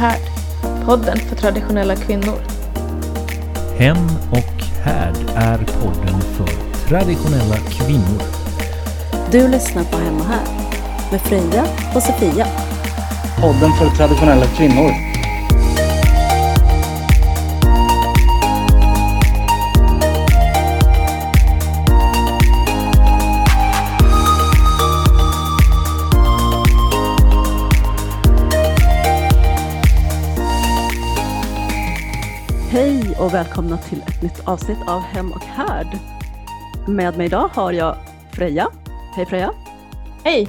Härd, podden för traditionella kvinnor. Hem och härd är podden för traditionella kvinnor. Du lyssnar på Hemma här med Freja och Sofia. Podden för traditionella kvinnor. Och välkomna till ett nytt avsnitt av Hem och Härd. Med mig idag har jag Freja. Hej Freja. Hej!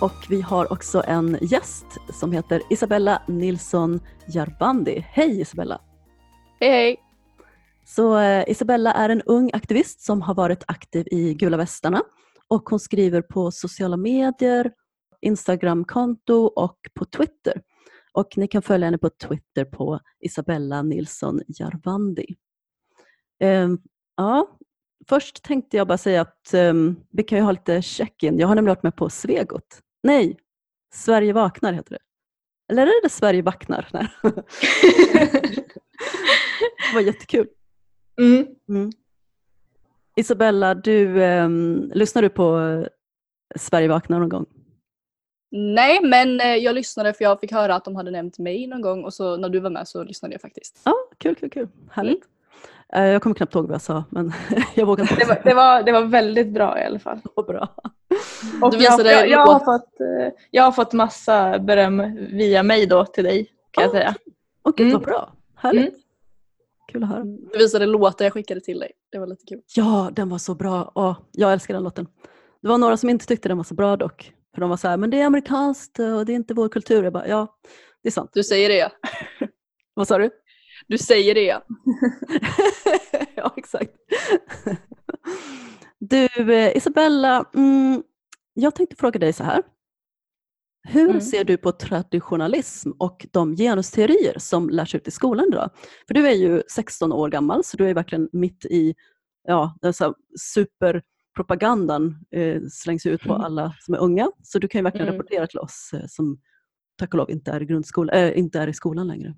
Och vi har också en gäst som heter Isabella Nilsson Jarbandi. Hej Isabella. Hej hej! Så eh, Isabella är en ung aktivist som har varit aktiv i Gula Västarna och hon skriver på sociala medier, Instagramkonto och på Twitter. Och ni kan följa henne på Twitter på Isabella Nilsson Jarvandi. Ehm, ja, först tänkte jag bara säga att ehm, vi kan ju ha lite check-in. Jag har nämligen varit med på Svegot. Nej, Sverige vaknar heter det. Eller är det Sverige vaknar? Nej. det var jättekul. Mm. Mm. Isabella, du, ehm, lyssnar du på Sverige vaknar någon gång? Nej, men eh, jag lyssnade för jag fick höra att de hade nämnt mig någon gång och så när du var med så lyssnade jag faktiskt. Ja, kul, kul, kul. Härligt. Eh, Jag kommer knappt ihåg vad jag sa, men jag vågar inte. Det var, det, var, det var väldigt bra i alla fall. Vad bra. Och jag, jag, jag, har fått, eh, jag har fått massa beröm via mig då till dig kan jag Ah, säga. Gud, Mm. vad bra. Härligt. Mm. Kul att höra. Du visade låtar jag skickade till dig. Det var lite kul. Ja, den var så bra. Åh, jag älskar den låten. Det var några som inte tyckte den var så bra dock. För de var så här, men det är amerikanskt och det är inte vår kultur. Jag bara, ja, det är sant. Du säger det. Vad sa du? Du säger det. ja, exakt. Du, eh, Isabella, mm, jag tänkte fråga dig så här. Hur Mm. ser du på traditionalism och de genusteorier som lärs ut i skolan idag? För du är ju 16 år gammal, så du är verkligen mitt i ja, den så här superpropagandan eh, slängs ut på Mm. alla som är unga. Så du kan ju verkligen Mm. rapportera till oss eh, som tack och lov inte är i, grundskola, äh, inte är i skolan längre.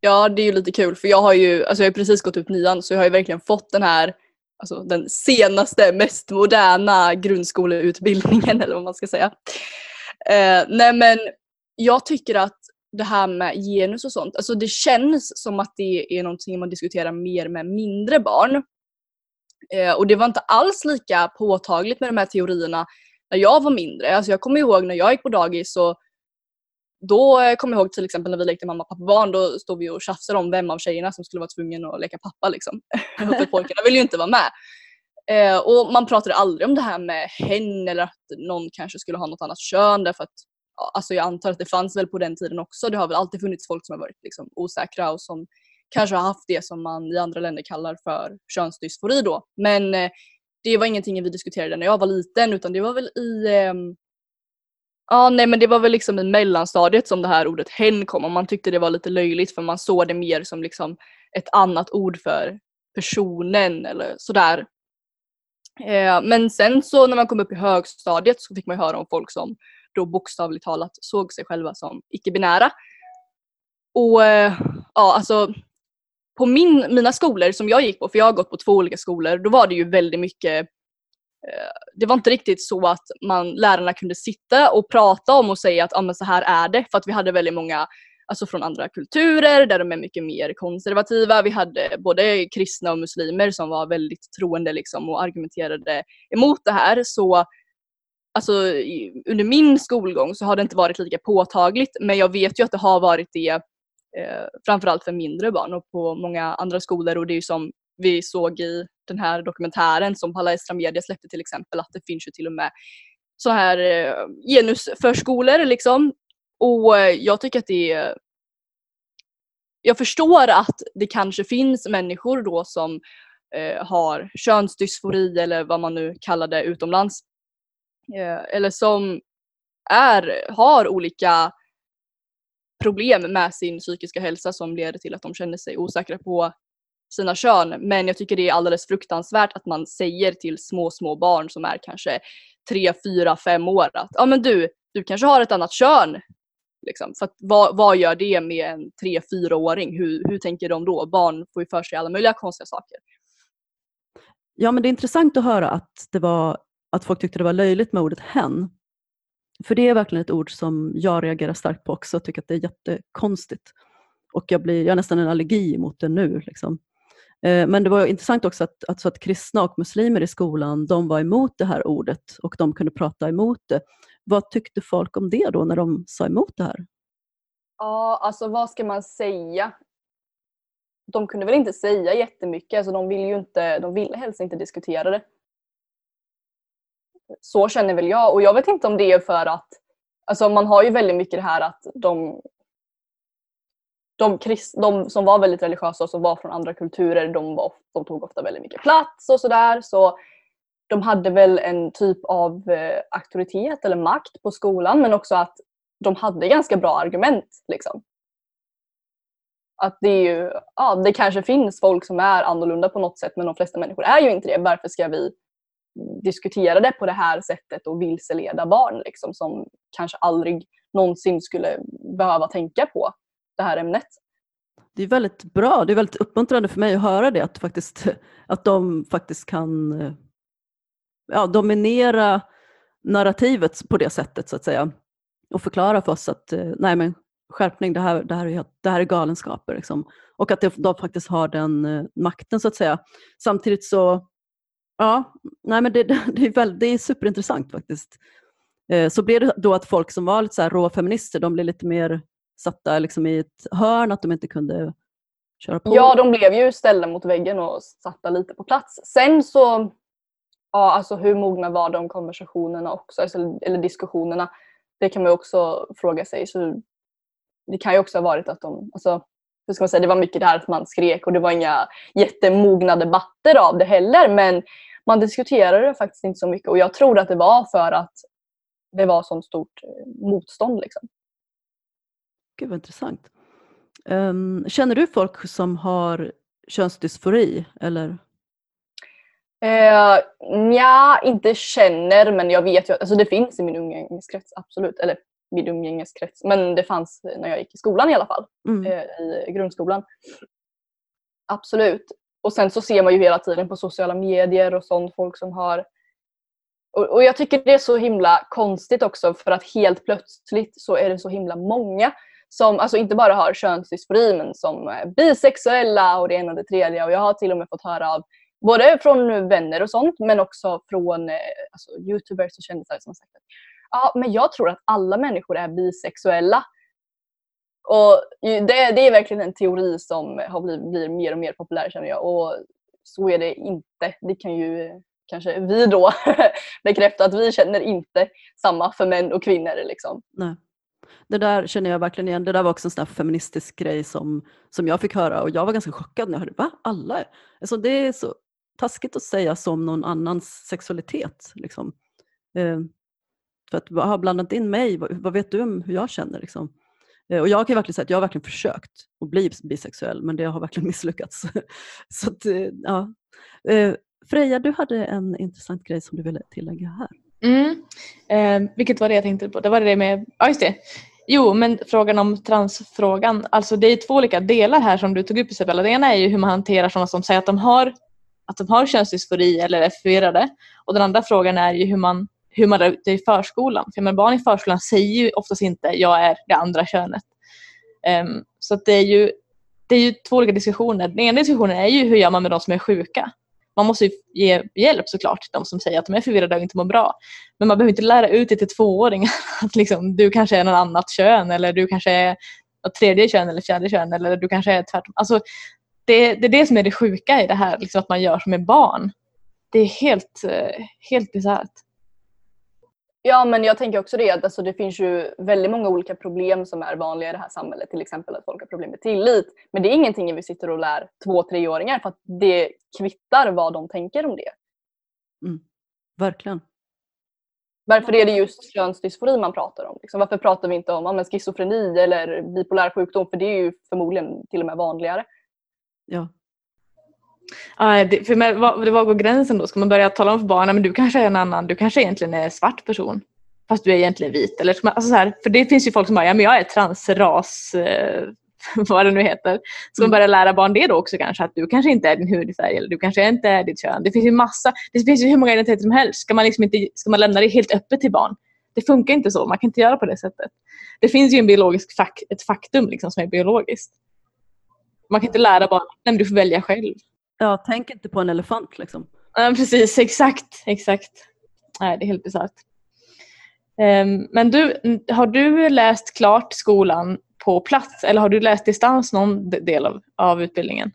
Ja, det är ju lite kul för jag har ju, alltså jag har precis gått ut nian så jag har ju verkligen fått den här, alltså den senaste, mest moderna grundskoleutbildningen eller vad man ska säga. Eh, nej men jag tycker att det här med genus och sånt, alltså det känns som att det är någonting man diskuterar mer med mindre barn. Eh, och det var inte alls lika påtagligt med de här teorierna när jag var mindre. Alltså jag kommer ihåg när jag gick på dagis så då eh, kommer jag ihåg till exempel när vi lekte mamma, pappa, barn, då stod vi och tjafsade om vem av tjejerna som skulle vara tvungen att leka pappa. Liksom. För pojkarna ville ju inte vara med. Eh, och man pratade aldrig om det här med hen eller att någon kanske skulle ha något annat kön därför att alltså jag antar att det fanns väl på den tiden också. Det har väl alltid funnits folk som har varit liksom, osäkra och som kanske har haft det som man i andra länder kallar för könsdysfori då. Men eh, det var ingenting vi diskuterade när jag var liten utan det var väl i Ja, Ja, nej men det var väl liksom i mellanstadiet som det här ordet hen kom och man tyckte det var lite löjligt för man såg det mer som liksom ett annat ord för personen eller sådär. Eh, men sen så när man kom upp i högstadiet så fick man ju höra om folk som då bokstavligt talat såg sig själva som icke-binära. Och eh, ja, alltså på min, mina skolor som jag gick på, för jag har gått på två olika skolor, då var det ju väldigt mycket eh, det var inte riktigt så att man, lärarna kunde sitta och prata om och säga att ah, men så här är det. För att vi hade väldigt många alltså från andra kulturer där de är mycket mer konservativa. Vi hade både kristna och muslimer som var väldigt troende liksom, och argumenterade emot det här. Så alltså, under min skolgång så har det inte varit lika påtagligt men jag vet ju att det har varit det eh, framförallt för mindre barn och på många andra skolor och det är ju som vi såg i den här dokumentären som Palestra Media släppte till exempel att det finns ju till och med så här eh, genusförskolor liksom. Och eh, jag tycker att det är jag förstår att det kanske finns människor då som eh, har könsdysfori eller vad man nu kallar det utomlands. Eh, eller som är, har olika problem med sin psykiska hälsa som leder till att de känner sig osäkra på sina kön. Men jag tycker det är alldeles fruktansvärt att man säger till små, små barn som är kanske tre, fyra, fem år att ja men du, du kanske har ett annat kön. Liksom. För att, vad, vad gör det med en tre fyraåring Hur, hur tänker de då? Barn får ju för sig alla möjliga konstiga saker. Ja, men det är intressant att höra att, det var, att folk tyckte det var löjligt med ordet hen. För det är verkligen ett ord som jag reagerar starkt på också, tycker att det är jättekonstigt. Och jag, blir, jag har nästan en allergi mot det nu. Liksom. Eh, men det var intressant också att, att, att kristna och muslimer i skolan, de var emot det här ordet och de kunde prata emot det. Vad tyckte folk om det då när de sa emot det här? Ja, alltså vad ska man säga? De kunde väl inte säga jättemycket, alltså de ville ju inte, de ville helst inte diskutera det. Så känner väl jag och jag vet inte om det är för att, alltså man har ju väldigt mycket det här att de de, krist, de som var väldigt religiösa och som var från andra kulturer, de, var, de tog ofta väldigt mycket plats och sådär. Så de hade väl en typ av eh, auktoritet eller makt på skolan men också att de hade ganska bra argument. Liksom. Att det, är ju, ja, det kanske finns folk som är annorlunda på något sätt men de flesta människor är ju inte det. Varför ska vi diskutera det på det här sättet och vilseleda barn liksom, som kanske aldrig någonsin skulle behöva tänka på det här ämnet. Det är väldigt bra, det är väldigt uppmuntrande för mig att höra det, att, faktiskt, att de faktiskt kan ja, dominera narrativet på det sättet så att säga. Och förklara för oss att eh, nej men skärpning, det här, det här, är, det här är galenskaper. Liksom. Och att de faktiskt har den eh, makten så att säga. Samtidigt så, ja, nej men det, det, är, väl, det är superintressant faktiskt. Eh, så blev det då att folk som var lite så här råfeminister, de blev lite mer satta liksom i ett hörn, att de inte kunde köra på? Ja, de blev ju ställda mot väggen och satta lite på plats. Sen så, ja alltså hur mogna var de konversationerna också, alltså, eller diskussionerna? Det kan man också fråga sig. Så det kan ju också ha varit att de, alltså, hur ska man säga, det var mycket det här att man skrek och det var inga jättemogna debatter av det heller men man diskuterade det faktiskt inte så mycket och jag tror att det var för att det var sånt stort motstånd. Liksom. Gud vad intressant. Um, känner du folk som har könsdysfori? Eller? Uh, ja, inte känner men jag vet ju att alltså det finns i min umgängeskrets, absolut. Eller min umgängeskrets, men det fanns när jag gick i skolan i alla fall. Mm. Uh, I grundskolan. Absolut. Och sen så ser man ju hela tiden på sociala medier och sånt folk som har och, och jag tycker det är så himla konstigt också för att helt plötsligt så är det så himla många som alltså inte bara har könsdysfori men som är bisexuella och det ena och det tredje. Och jag har till och med fått höra av både från vänner och sånt men också från eh, alltså, youtubers och kändisar som har sagt att ja, men jag tror att alla människor är bisexuella. Och det, det är verkligen en teori som har blivit, blir mer och mer populär känner jag. Och så är det inte. Det kan ju kanske vi då bekräfta att vi känner inte samma för män och kvinnor. Liksom. Nej. Det där känner jag verkligen igen. Det där var också en sån feministisk grej som, som jag fick höra och jag var ganska chockad när jag hörde va? Alla? Alltså, det är så taskigt att säga som någon annans sexualitet. Liksom. Eh, för att ha blandat in mig, vad, vad, vet du om hur jag känner? Liksom? Eh, och jag kan verkligen säga att jag har verkligen försökt att bli bisexuell men det har verkligen misslyckats. så att, eh, ja. Eh, Freja, du hade en intressant grej som du ville tillägga här. Mm. Eh, vilket var det jag tänkte på? Det var det med, ja just det. Jo, men frågan om transfrågan. Alltså det är två olika delar här som du tog upp Isabella. Det ena är ju hur man hanterar sådana som säger att de har, att de har könsdysfori eller är förvirrade. Och den andra frågan är ju hur man, hur man är ute i förskolan. För barn i förskolan säger ju oftast inte jag är det andra könet. Um, så det är ju det är ju två olika diskussioner. Den ena diskussionen är ju hur gör man med de som är sjuka? man måste ge hjälp såklart till de som säger att de är förvirrade och inte mår bra. Men man behöver inte lära ut det till tvååringar att liksom, du kanske är något annat kön eller du kanske är något tredje kön eller fjärde kön eller du kanske är tvärtom. Alltså, det, det är det som är det sjuka i det här, liksom att man gör som med barn. Det är helt, eh, helt bisarrt. Ja, men jag tänker också det att alltså, det finns ju väldigt många olika problem som är vanliga i det här samhället. Till exempel att folk har problem med tillit. Men det är ingenting vi sitter och lär två, treåringar för att det kvittar vad de tänker om det. Mm. Verkligen. Varför är det just könsdysfori man pratar om? Liksom, varför pratar vi inte om ja, schizofreni eller bipolär sjukdom? För det är ju förmodligen till och med vanligare. Ja, Det, för med, vad, var går gränsen då? Ska man börja tala om för barnen men du kanske är en annan, du kanske egentligen är svart person? fast du är egentligen vit. Eller, alltså så här, för det finns ju folk som bara, ja men jag är transras, eh, vad det nu heter. Ska man Mm. börja lära barn det då också kanske? Att du kanske inte är din hudfärg eller du kanske inte är ditt kön. Det finns ju massa, det finns ju hur många identiteter som helst. Ska man, liksom inte, ska man lämna det helt öppet till barn? Det funkar inte så, man kan inte göra på det sättet. Det finns ju en biologisk fak, ett faktum liksom, som är biologiskt. Man kan inte lära barn, nej du får välja själv. Ja, tänk inte på en elefant liksom. Ja, precis, exakt. exakt. Nej, det är helt bisarrt. Ehm, men du, har du läst klart skolan på plats eller har du läst distans någon del av, av utbildningen?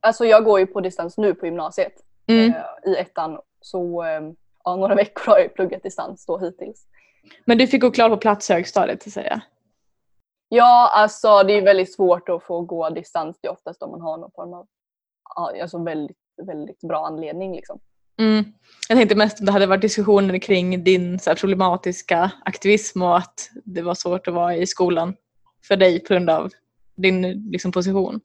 Alltså jag går ju på distans nu på gymnasiet Mm. eh, i ettan. Så eh, ja, några veckor har jag pluggat distans då hittills. Men du fick gå klart på plats högstadiet så att säga? Ja, alltså det är väldigt svårt att få gå distans. Det är oftast om man har någon form av alltså väldigt, väldigt bra anledning. Liksom. Mm. Jag tänkte mest om det hade varit diskussioner kring din så här, problematiska aktivism och att det var svårt att vara i skolan för dig på grund av din liksom, position.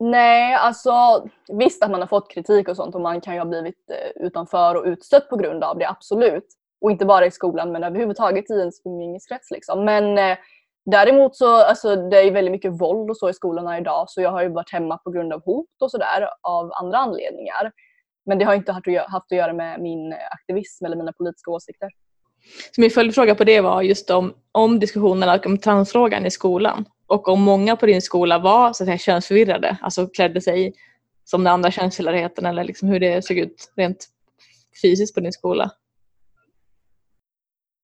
Nej, alltså visst att man har fått kritik och sånt och man kan ju ha blivit eh, utanför och utstött på grund av det, absolut. Och inte bara i skolan men överhuvudtaget i ens umgängeskrets. Liksom. Men eh, däremot så alltså, det är ju väldigt mycket våld och så i skolorna idag så jag har ju varit hemma på grund av hot och sådär av andra anledningar. Men det har inte haft att gö- haft att göra med min eh, aktivism eller mina politiska åsikter. Så min följdfråga på det var just om, om diskussionerna om transfrågan i skolan och om många på din skola var så att säga, könsförvirrade, alltså klädde sig som den andra könstillhörigheten eller liksom hur det såg ut rent fysiskt på din skola.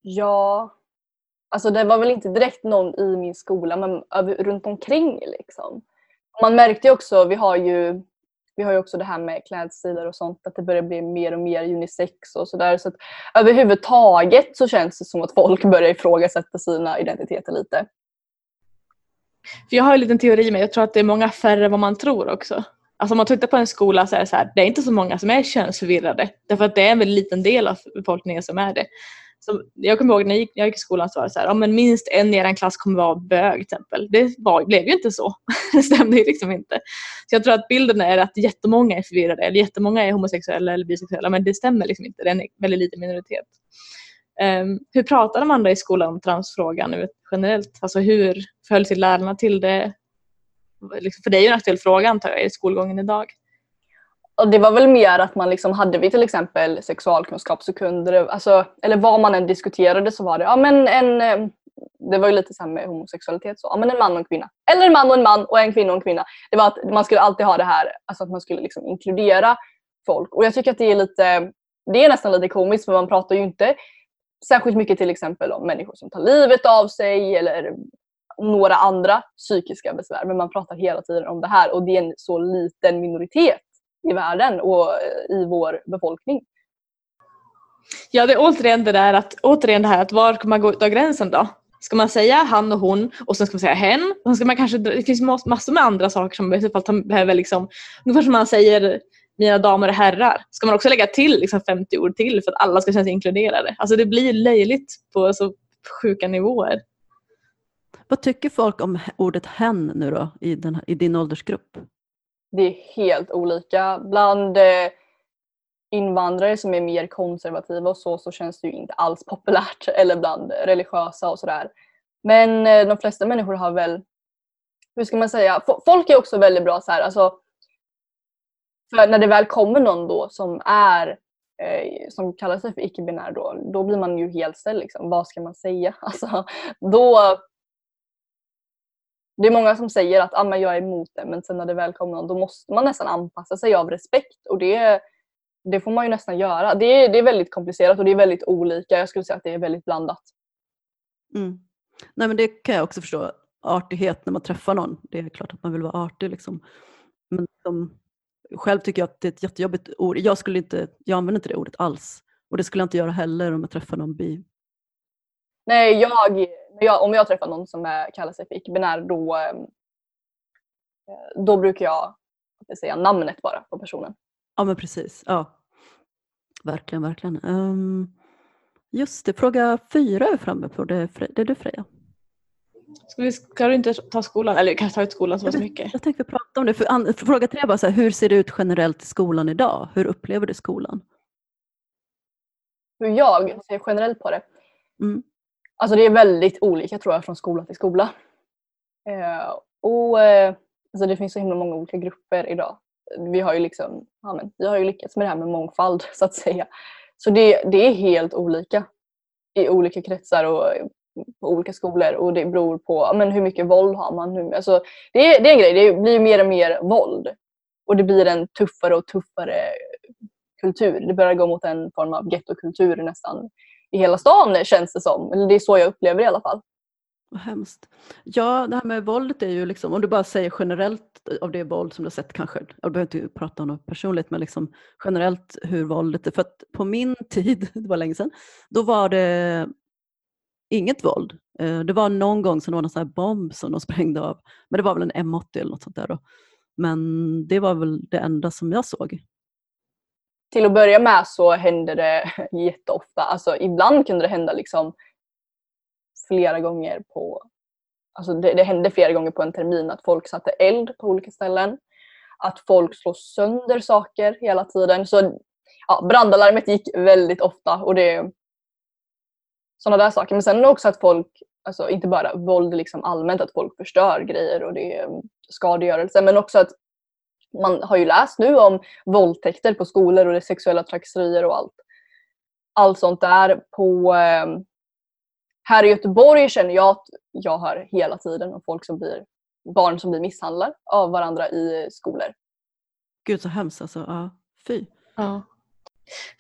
Ja, alltså det var väl inte direkt någon i min skola men över, runt omkring liksom. Man märkte ju också, vi har ju, vi har ju också det här med klädstilar och sånt, att det börjar bli mer och mer unisex och sådär. Så att överhuvudtaget så känns det som att folk börjar ifrågasätta sina identiteter lite. För jag har en liten teori med, jag tror att det är många färre än vad man tror också. Alltså om man tittar på en skola så är det så här, det är inte så många som är könsförvirrade. Därför att det är en väldigt liten del av befolkningen som är det som, jag kommer ihåg när jag gick, jag gick i skolan så var det så här, ja, men minst en i er klass kommer vara bög till exempel. Det var, blev ju inte så. det stämde ju liksom inte. Så jag tror att bilden är att jättemånga är förvirrade eller jättemånga är homosexuella eller bisexuella men det stämmer liksom inte. Det är en väldigt liten minoritet. Um, hur pratar de andra i skolan om transfrågan generellt? Alltså hur förhöll sig lärarna till det? Liksom, för det är ju en aktuell fråga antar jag i skolgången idag. Och det var väl mer att man liksom, hade vi till exempel sexualkunskap så kunde det, alltså, eller vad man än diskuterade så var det, ja men en, eh, det var ju lite så här med homosexualitet så, ja men en man och en kvinna. Eller en man och en man och en kvinna och en kvinna. Det var att man skulle alltid ha det här, alltså att man skulle liksom inkludera folk. Och jag tycker att det är lite, det är nästan lite komiskt för man pratar ju inte särskilt mycket till exempel om människor som tar livet av sig eller om några andra psykiska besvär. Men man pratar hela tiden om det här och det är en så liten minoritet i världen och eh, i vår befolkning. Ja, det är återigen det där att, återigen det här att var ska man gå dra gränsen då? Ska man säga han och hon och sen ska man säga hen? Och sen ska man kanske, det finns mass- massor med andra saker som man i så fall tar- behöver liksom, ungefär som man säger mina damer och herrar. Ska man också lägga till liksom 50 ord till för att alla ska känna sig inkluderade? Alltså det blir löjligt på så sjuka nivåer. Vad tycker folk om ordet hen nu då i, den, i din åldersgrupp? Det är helt olika. Bland eh, invandrare som är mer konservativa och så, så känns det ju inte alls populärt. Eller bland religiösa och sådär. Men eh, de flesta människor har väl, hur ska man säga, folk är också väldigt bra så här, alltså, för när det väl kommer någon då som är eh, som kallar sig för icke-binär då, då blir man ju helt ställd. Liksom. Vad ska man säga? Alltså, då, det är många som säger att ah, men jag är emot det men sen när det väl kommer någon då måste man nästan anpassa sig av respekt och det, det får man ju nästan göra. Det är, det är väldigt komplicerat och det är väldigt olika. Jag skulle säga att det är väldigt blandat. Mm. Nej, men det kan jag också förstå. Artighet när man träffar någon. Det är klart att man vill vara artig. Liksom. Men som, själv tycker jag att det är ett jättejobbigt ord. Jag, skulle inte, jag använder inte det ordet alls. Och det skulle jag inte göra heller om jag träffar någon bi. Nej, jag, jag, om jag träffar någon som är, kallar sig för icke-binär då, eh, då brukar jag säga namnet bara på personen. Ja men precis. Ja. Verkligen, verkligen. Um, just det, fråga fyra är framme på. Det det är du Freja. Ska, vi, ska du inte ta skolan? Eller kanske ta ut skolan som var så mycket? Jag tänkte prata om det. För, an, för fråga tre var så här, hur ser det ut generellt i skolan idag? Hur upplever du skolan? Hur jag ser generellt på det. Mm. Alltså det är väldigt olika tror jag från skola till skola. Eh, och eh, alltså det finns så himla många olika grupper idag. Vi har ju liksom, ja men, vi har ju lyckats med det här med mångfald så att säga. Så det, det är helt olika i olika kretsar och eh, på olika skolor och det beror på men hur mycket våld har man. Hur, alltså, det, är, det är en grej, det blir mer och mer våld. Och det blir en tuffare och tuffare kultur. Det börjar gå mot en form av gettokultur nästan i hela stan känns det som. Eller det är så jag upplever det i alla fall. Vad hemskt. Ja, det här med våldet är ju liksom, om du bara säger generellt av det våld som du har sett kanske, jag behöver inte prata om något personligt, men liksom generellt hur våldet är. För att på min tid, det var länge sedan, då var det inget våld. Eh, det var någon gång som det var någon sån här bomb som de sprängde av, men det var väl en M80 eller något sånt där då. Men det var väl det enda som jag såg. Till att börja med så hände det jätteofta, alltså ibland kunde det hända liksom flera gånger på, alltså det, det hände flera gånger på en termin att folk satte eld på olika ställen. Att folk slår sönder saker hela tiden. Så ja, brandalarmet gick väldigt ofta och det sådana där saker. Men sen också att folk, alltså inte bara våld liksom allmänt, att folk förstör grejer och det är skadegörelse men också att man har ju läst nu om våldtäkter på skolor och det sexuella trakasserier och allt. Allt sånt där på eh, här i Göteborg känner jag att jag hör hela tiden om folk som blir barn som blir misshandlade av varandra i skolor. Gud så hemskt alltså. Ja, fy. Ja.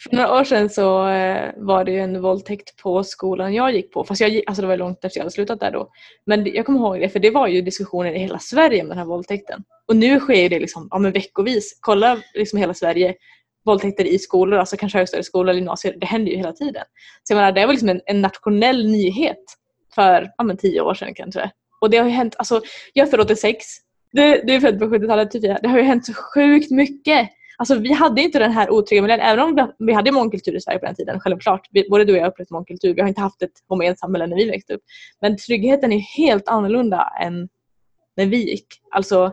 För några år sedan så eh, var det ju en våldtäkt på skolan jag gick på. Fast jag, alltså det var långt efter jag hade slutat där då. Men jag kommer ihåg det för det var ju diskussioner i hela Sverige om den här våldtäkten. Och nu sker det liksom, ja, men veckovis. Kolla liksom hela Sverige våldtäkter i skolor, alltså kanske högstadieskolor eller gymnasier. Det händer ju hela tiden. Så jag menar, det var liksom en, en nationell nyhet för ja, men tio år sedan kanske. Och det har ju hänt, alltså jag är född 86. Du, du är född på 70-talet, typ. Det har ju hänt så sjukt mycket. Alltså vi hade inte den här otrygga miljön, även om vi hade mångkultur i Sverige på den tiden, självklart. Vi, både du och jag har upplevt mångkultur. Vi har inte haft ett homogent samhälle när vi växte upp. Men tryggheten är helt annorlunda än när vi gick. Alltså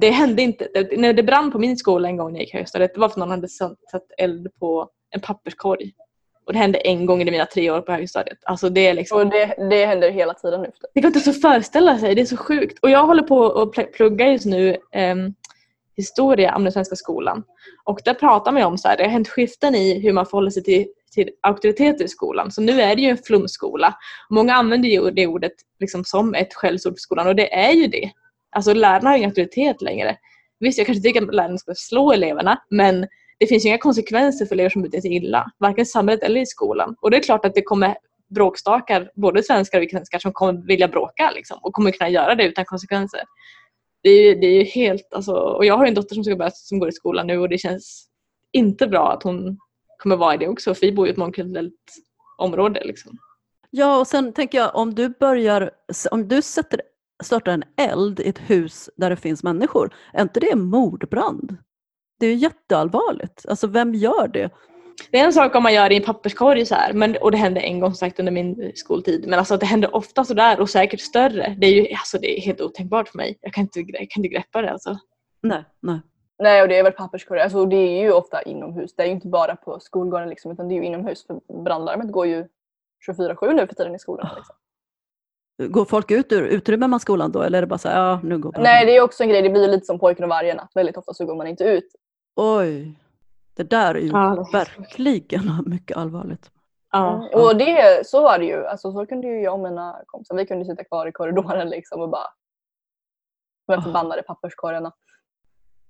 det hände inte. Det, när det brann på min skola en gång när jag gick högstadiet, det var för att någon hade satt eld på en papperskorg. Och det hände en gång i mina tre år på högstadiet. Alltså det, är liksom... Och det, det händer hela tiden nu. Det går inte så föreställa sig, det är så sjukt. Och jag håller på att plugga just nu um, historia om den svenska skolan. Och där pratar man om så här, det har hänt skiften i hur man förhåller sig till, till auktoriteter i skolan. Så nu är det ju en flumskola. Många använder ju det ordet liksom som ett skällsord för skolan och det är ju det. Alltså lärarna har ingen auktoritet längre. Visst, jag kanske tycker att lärarna ska slå eleverna men det finns inga konsekvenser för elever som beter sig illa. Varken i samhället eller i skolan. Och det är klart att det kommer bråkstakar, både svenskar och svenskar, som kommer vilja bråka liksom, och kommer kunna göra det utan konsekvenser. Det är, det är helt, alltså, och jag har en dotter som, ska börja, som går i skolan nu och det känns inte bra att hon kommer vara i det också för vi bor ju i ett mångkulturellt område. Liksom. Ja och sen tänker jag om du börjar, om du sätter startar en eld i ett hus där det finns människor, är inte det mordbrand? Det är ju jätteallvarligt. Alltså vem gör det? Det är en sak om man gör det i en papperskorg så här, men, och det hände en gång sagt under min skoltid. Men alltså det händer ofta sådär och säkert större. Det är ju alltså, det är helt otänkbart för mig. Jag kan inte, jag kan inte greppa det alltså. Nej, nej. Nej, och det är väl papperskorgar. Alltså, det är ju ofta inomhus. Det är ju inte bara på skolgården liksom, utan det är ju inomhus. För brandlarmet går ju 24-7 nu för tiden i skolan. Liksom. Går folk ut ur utrymmer skolan då eller är det bara så här, ja nu går Nej det är också en grej, det blir lite som pojken och vargen att väldigt ofta så går man inte ut. Oj, det där är ju ja, verkligen mycket allvarligt. Ja. Mm. Och det, så var det ju, alltså, så kunde ju jag och mina kompisar, vi kunde sitta kvar i korridoren liksom och bara med förbannade papperskorgarna.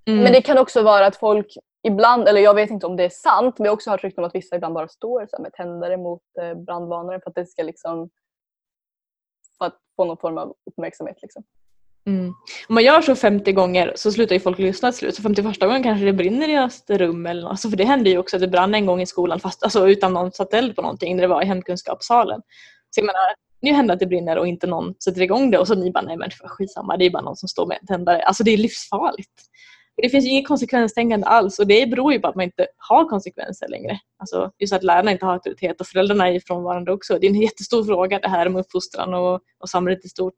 Mm. Men det kan också vara att folk ibland, eller jag vet inte om det är sant, men jag har också hört rykten om att vissa ibland bara står så med tändare mot eh, brandvarnare för att det ska liksom för att få någon form av uppmärksamhet. Liksom. Mm. Om man gör så 50 gånger så slutar ju folk lyssna till slut. Så 51 gången kanske det brinner i deras rum. Eller något. Alltså för det hände ju också att det brann en gång i skolan fast, alltså, utan någon satt eld på någonting när det var i hemkunskapssalen. Så jag menar, nu händer att det brinner och inte någon sätter igång det och så ni bara nej men skitsamma det är bara någon som står med en tändare. Alltså det är livsfarligt det finns inget konsekvenstänkande alls och det beror ju på att man inte har konsekvenser längre. Alltså just att lärarna inte har auktoritet och föräldrarna är frånvarande också. Det är en jättestor fråga det här med uppfostran och, och samhället i stort.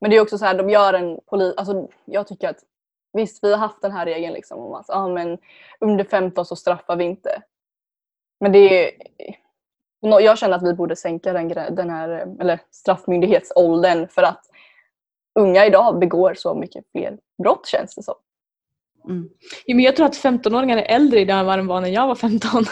Men det är också så här, de gör en polis... Alltså, jag tycker att visst, vi har haft den här regeln liksom om att ah, men under 15 så straffar vi inte. Men det är, jag känner att vi borde sänka den, den här eller straffmyndighetsåldern för att unga idag begår så mycket fler brott känns det som. Mm. Ja, men jag tror att 15-åringar är äldre idag än vad de var när jag var 15.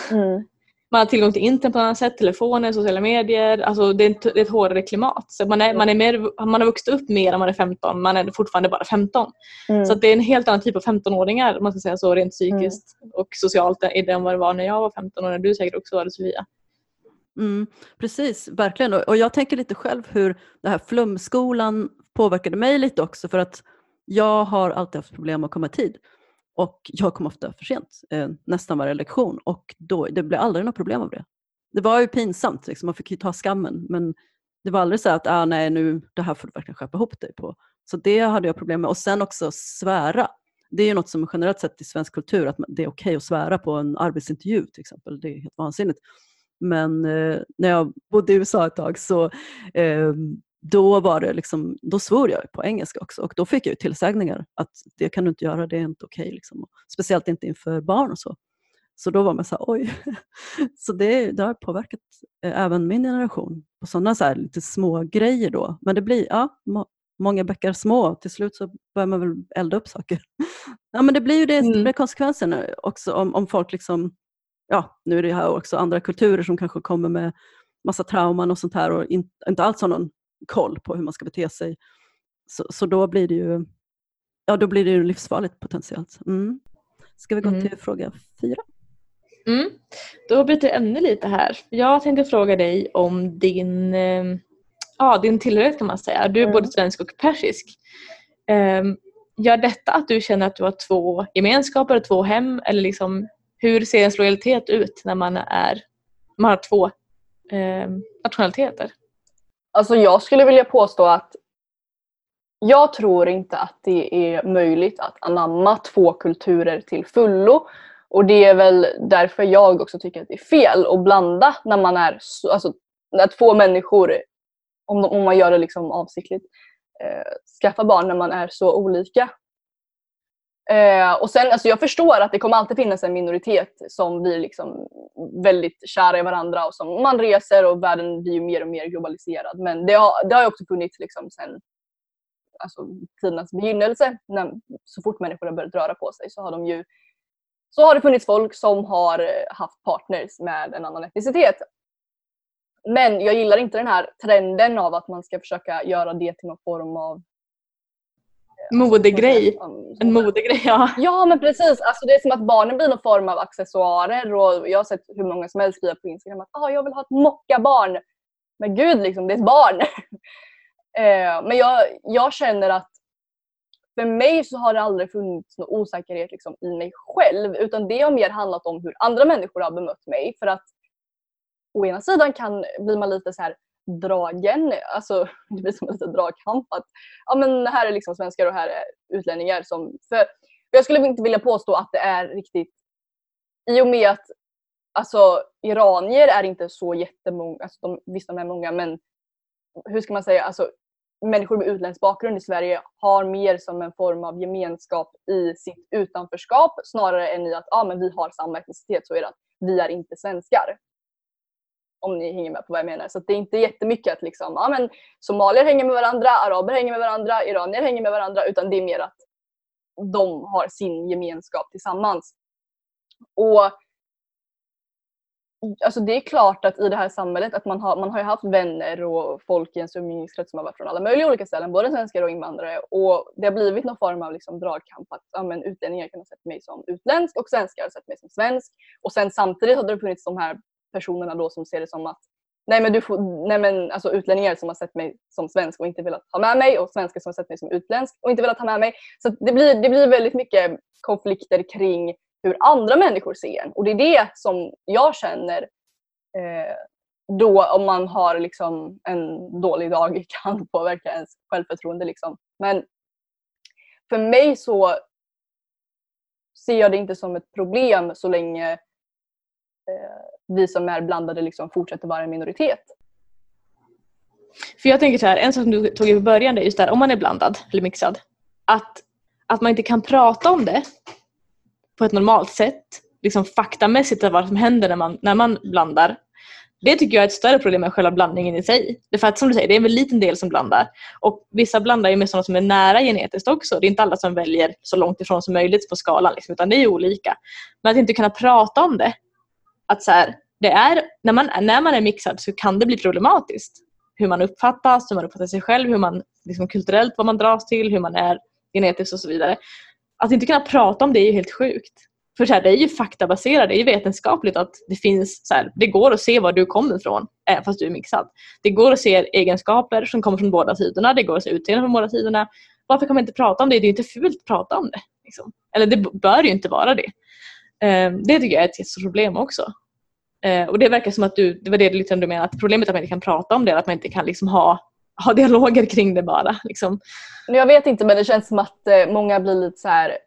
Man har tillgång till internet på ett annat sätt, telefoner, sociala medier. Alltså det är ett, det är ett hårdare klimat. Så man, är, man, är mer, man har vuxit upp mer än man är 15. Man är fortfarande bara 15. Mm. Så det är en helt annan typ av 15-åringar om man ska säga så rent psykiskt och socialt än vad det var när jag var 15 och när du säkert också var det Sofia. Mm, precis, verkligen. Och jag tänker lite själv hur det här flumskolan påverkade mig lite också för att jag har alltid haft problem att komma i tid. Och jag kom ofta för sent, eh, nästan varje lektion och då, det blev aldrig något problem av det. Det var ju pinsamt, liksom, man fick ju ta skammen men det var aldrig så att ah, nej, nu, det här får du verkligen skärpa ihop dig på. Så det hade jag problem med. Och sen också svära. Det är ju något som generellt sett i svensk kultur, att det är okej att svära på en arbetsintervju till exempel. Det är helt vansinnigt. Men eh, när jag bodde i USA ett tag så eh, då, var det liksom, då svor jag på engelska också och då fick jag tillsägningar att det kan du inte göra, det är inte okej. liksom. Och Speciellt inte inför barn och så. Så då var man så här, oj. Så det, det har påverkat eh, även min generation på sådana så här lite små grejer då. Men det blir, ja, må, många bäckar små. Till slut så börjar man väl elda upp saker. Ja men det blir ju det, det Mm. blir konsekvensen också om, om folk liksom ja, nu är det här också andra kulturer som kanske kommer med massa trauman och sånt här och in, inte alls har någon koll på hur man ska bete sig. Så, så då blir det ju ja, då blir det ju livsfarligt potentiellt. Mm. Ska vi gå Mm. till fråga fyra? Mm. Då byter jag ämne lite här. Jag tänkte fråga dig om din, eh, ja, din tillhörighet kan man säga. Du är Mm. både svensk och persisk. Eh, gör detta att du känner att du har två gemenskaper, två hem? Eller liksom, hur ser ens lojalitet ut när man, är, man har två eh, nationaliteter? Alltså jag skulle vilja påstå att jag tror inte att det är möjligt att anamma två kulturer till fullo. Och det är väl därför jag också tycker att det är fel att blanda när man är, så, alltså när två människor, om, de, om man gör det liksom avsiktligt, eh, skaffar barn när man är så olika. Eh, och sen, alltså jag förstår att det kommer alltid finnas en minoritet som blir liksom väldigt kära i varandra och som man reser och världen blir ju mer och mer globaliserad. Men det har, det har ju också funnits liksom sen alltså, tidernas begynnelse. När, så fort människor har börjat röra på sig så har de ju så har det funnits folk som har haft partners med en annan etnicitet. Men jag gillar inte den här trenden av att man ska försöka göra det till någon form av Modegrej. Um, En modegrej, ja. Ja men precis, alltså, det är som att barnen blir någon form av accessoarer och jag har sett hur många som helst skriva på Instagram att ah, jag vill ha ett mockabarn. Men gud, liksom, det är ett barn. eh, men jag, jag känner att för mig så har det aldrig funnits någon osäkerhet liksom, i mig själv utan det har mer handlat om hur andra människor har bemött mig. För att å ena sidan kan blir man lite så här dragen, alltså det blir som en liten dragkamp att ja men här är liksom svenskar och här är utlänningar som, för jag skulle inte vilja påstå att det är riktigt, i och med att alltså iranier är inte så jättemånga, alltså de, visst de är många men hur ska man säga, alltså människor med utländsk bakgrund i Sverige har mer som en form av gemenskap i sitt utanförskap snarare än i att ah, men vi har samma etnicitet så är det att vi är inte svenskar. Om ni hänger med på vad jag menar. Så det är inte jättemycket att liksom, ja, men somalier hänger med varandra, araber hänger med varandra, iranier hänger med varandra utan det är mer att de har sin gemenskap tillsammans. Och Alltså det är klart att i det här samhället att man har, man har ju haft vänner och folk i ens umgängeskrets som har varit från alla möjliga olika ställen, både svenskar och invandrare. Och det har blivit någon form av liksom dragkamp att ja, men utlänningar kan ha sett mig som utländsk och svenskar har sett mig som svensk. Och sen samtidigt har det funnits de här personerna då som ser det som att nej men, du får, nej men alltså utlänningar som har sett mig som svensk och inte velat ha med mig och svenskar som har sett mig som utländsk och inte velat ha med mig. Så det blir, det blir väldigt mycket konflikter kring hur andra människor ser en. Och det är det som jag känner eh, då om man har liksom en dålig dag kan påverka ens självförtroende. Liksom. Men för mig så ser jag det inte som ett problem så länge eh, vi som är blandade liksom fortsätter vara en minoritet. För jag tänker så här, en sak som du tog upp i början är just där om man är blandad eller mixad. Att, att man inte kan prata om det på ett normalt sätt. Liksom faktamässigt vad som händer när man, när man blandar. Det tycker jag är ett större problem än själva blandningen i sig. Det är för att som du säger, det är en väldigt liten del som blandar. Och vissa blandar ju med sådana som är nära genetiskt också. Det är inte alla som väljer så långt ifrån som möjligt på skalan, liksom, utan det är olika. Men att inte kunna prata om det. Att så här, det är, när, man, när man är mixad så kan det bli problematiskt. Hur man uppfattas, hur man uppfattar sig själv, hur man liksom, kulturellt vad man dras till, hur man är genetiskt och så vidare. Att inte kunna prata om det är ju helt sjukt. För så här, det är ju faktabaserat, det är ju vetenskapligt att det finns så här, det går att se var du kommer ifrån även fast du är mixad. Det går att se egenskaper som kommer från båda sidorna, det går att se utseende från båda sidorna. Varför kan man inte prata om det? Det är inte fult att prata om det. Liksom. Eller det bör ju inte vara det. Ehm, det tycker jag är ett jättestort problem också. Ehm, och det verkar som att du, det var det liksom du menade, att problemet är att man inte kan prata om det, att man inte kan liksom ha, ha dialoger kring det bara. Liksom. Jag vet inte men det känns som att eh, många blir lite så här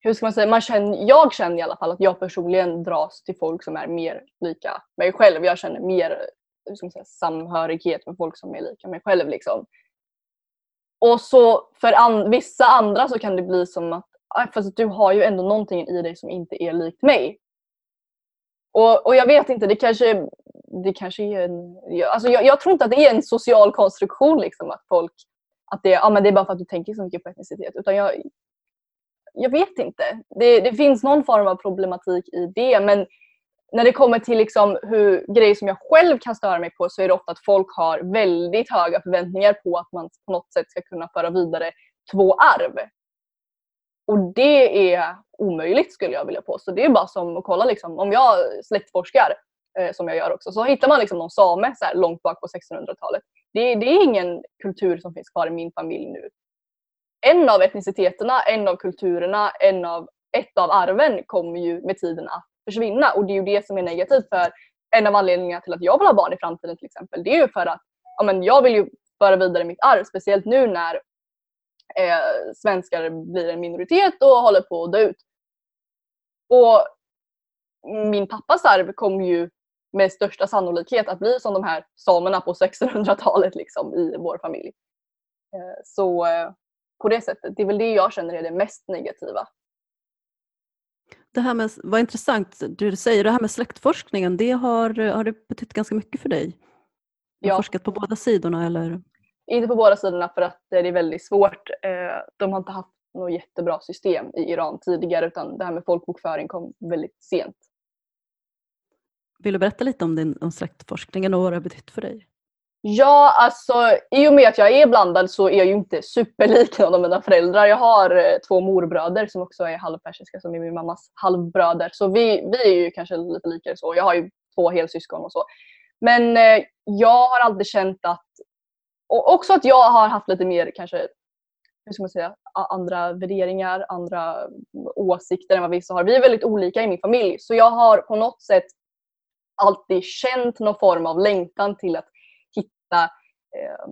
hur ska man säga, man känner, jag känner i alla fall att jag personligen dras till folk som är mer lika mig själv. Jag känner mer hur ska man säga, samhörighet med folk som är lika mig själv. Liksom. Och så för an, vissa andra så kan det bli som att fast du har ju ändå någonting i dig som inte är likt mig. Och, och jag vet inte, det kanske, det kanske är en... Alltså jag, jag tror inte att det är en social konstruktion liksom att folk att det, ja, men det är bara för att du tänker så mycket på etnicitet. Utan jag, jag vet inte. Det, det, finns någon form av problematik i det men när det kommer till liksom hur, grejer som jag själv kan störa mig på så är det ofta att folk har väldigt höga förväntningar på att man på något sätt ska kunna föra vidare två arv. Och det är omöjligt skulle jag vilja påstå. Det är bara som att kolla liksom, om jag släktforskar eh, som jag gör också så hittar man liksom någon same så här, långt bak på 1600-talet. Det, det är ingen kultur som finns kvar i min familj nu en av etniciteterna, en av kulturerna, en av, ett av arven kommer ju med tiden att försvinna och det är ju det som är negativt för en av anledningarna till att jag vill ha barn i framtiden till exempel. Det är ju för att ja, men jag vill ju föra vidare mitt arv, speciellt nu när eh, svenskar blir en minoritet och håller på att dö ut. Och min pappas arv kommer ju med största sannolikhet att bli som de här samerna på 1600-talet liksom, i vår familj. Eh, så eh, på det sättet. Det är väl det jag känner är det mest negativa. Det här med, vad intressant du säger, det här med släktforskningen, det har, har det betytt ganska mycket för dig? Du har ja. forskat på båda sidorna eller? Inte på båda sidorna för att det är väldigt svårt. Eh, de har inte haft något jättebra system i Iran tidigare utan det här med folkbokföring kom väldigt sent. Vill du berätta lite om din om släktforskningen och vad det har betytt för dig? Ja, alltså i och med att jag är blandad så är jag ju inte superlik någon av mina föräldrar. Jag har eh, två morbröder som också är halvpersiska som är min mammas halvbröder. Så vi, vi är ju kanske lite likare så. Jag har ju två helsyskon och så. Men eh, jag har alltid känt att, och också att jag har haft lite mer kanske, hur ska man säga, andra värderingar, andra åsikter än vad vissa har. Vi är väldigt olika i min familj så jag har på något sätt alltid känt någon form av längtan till att hitta eh,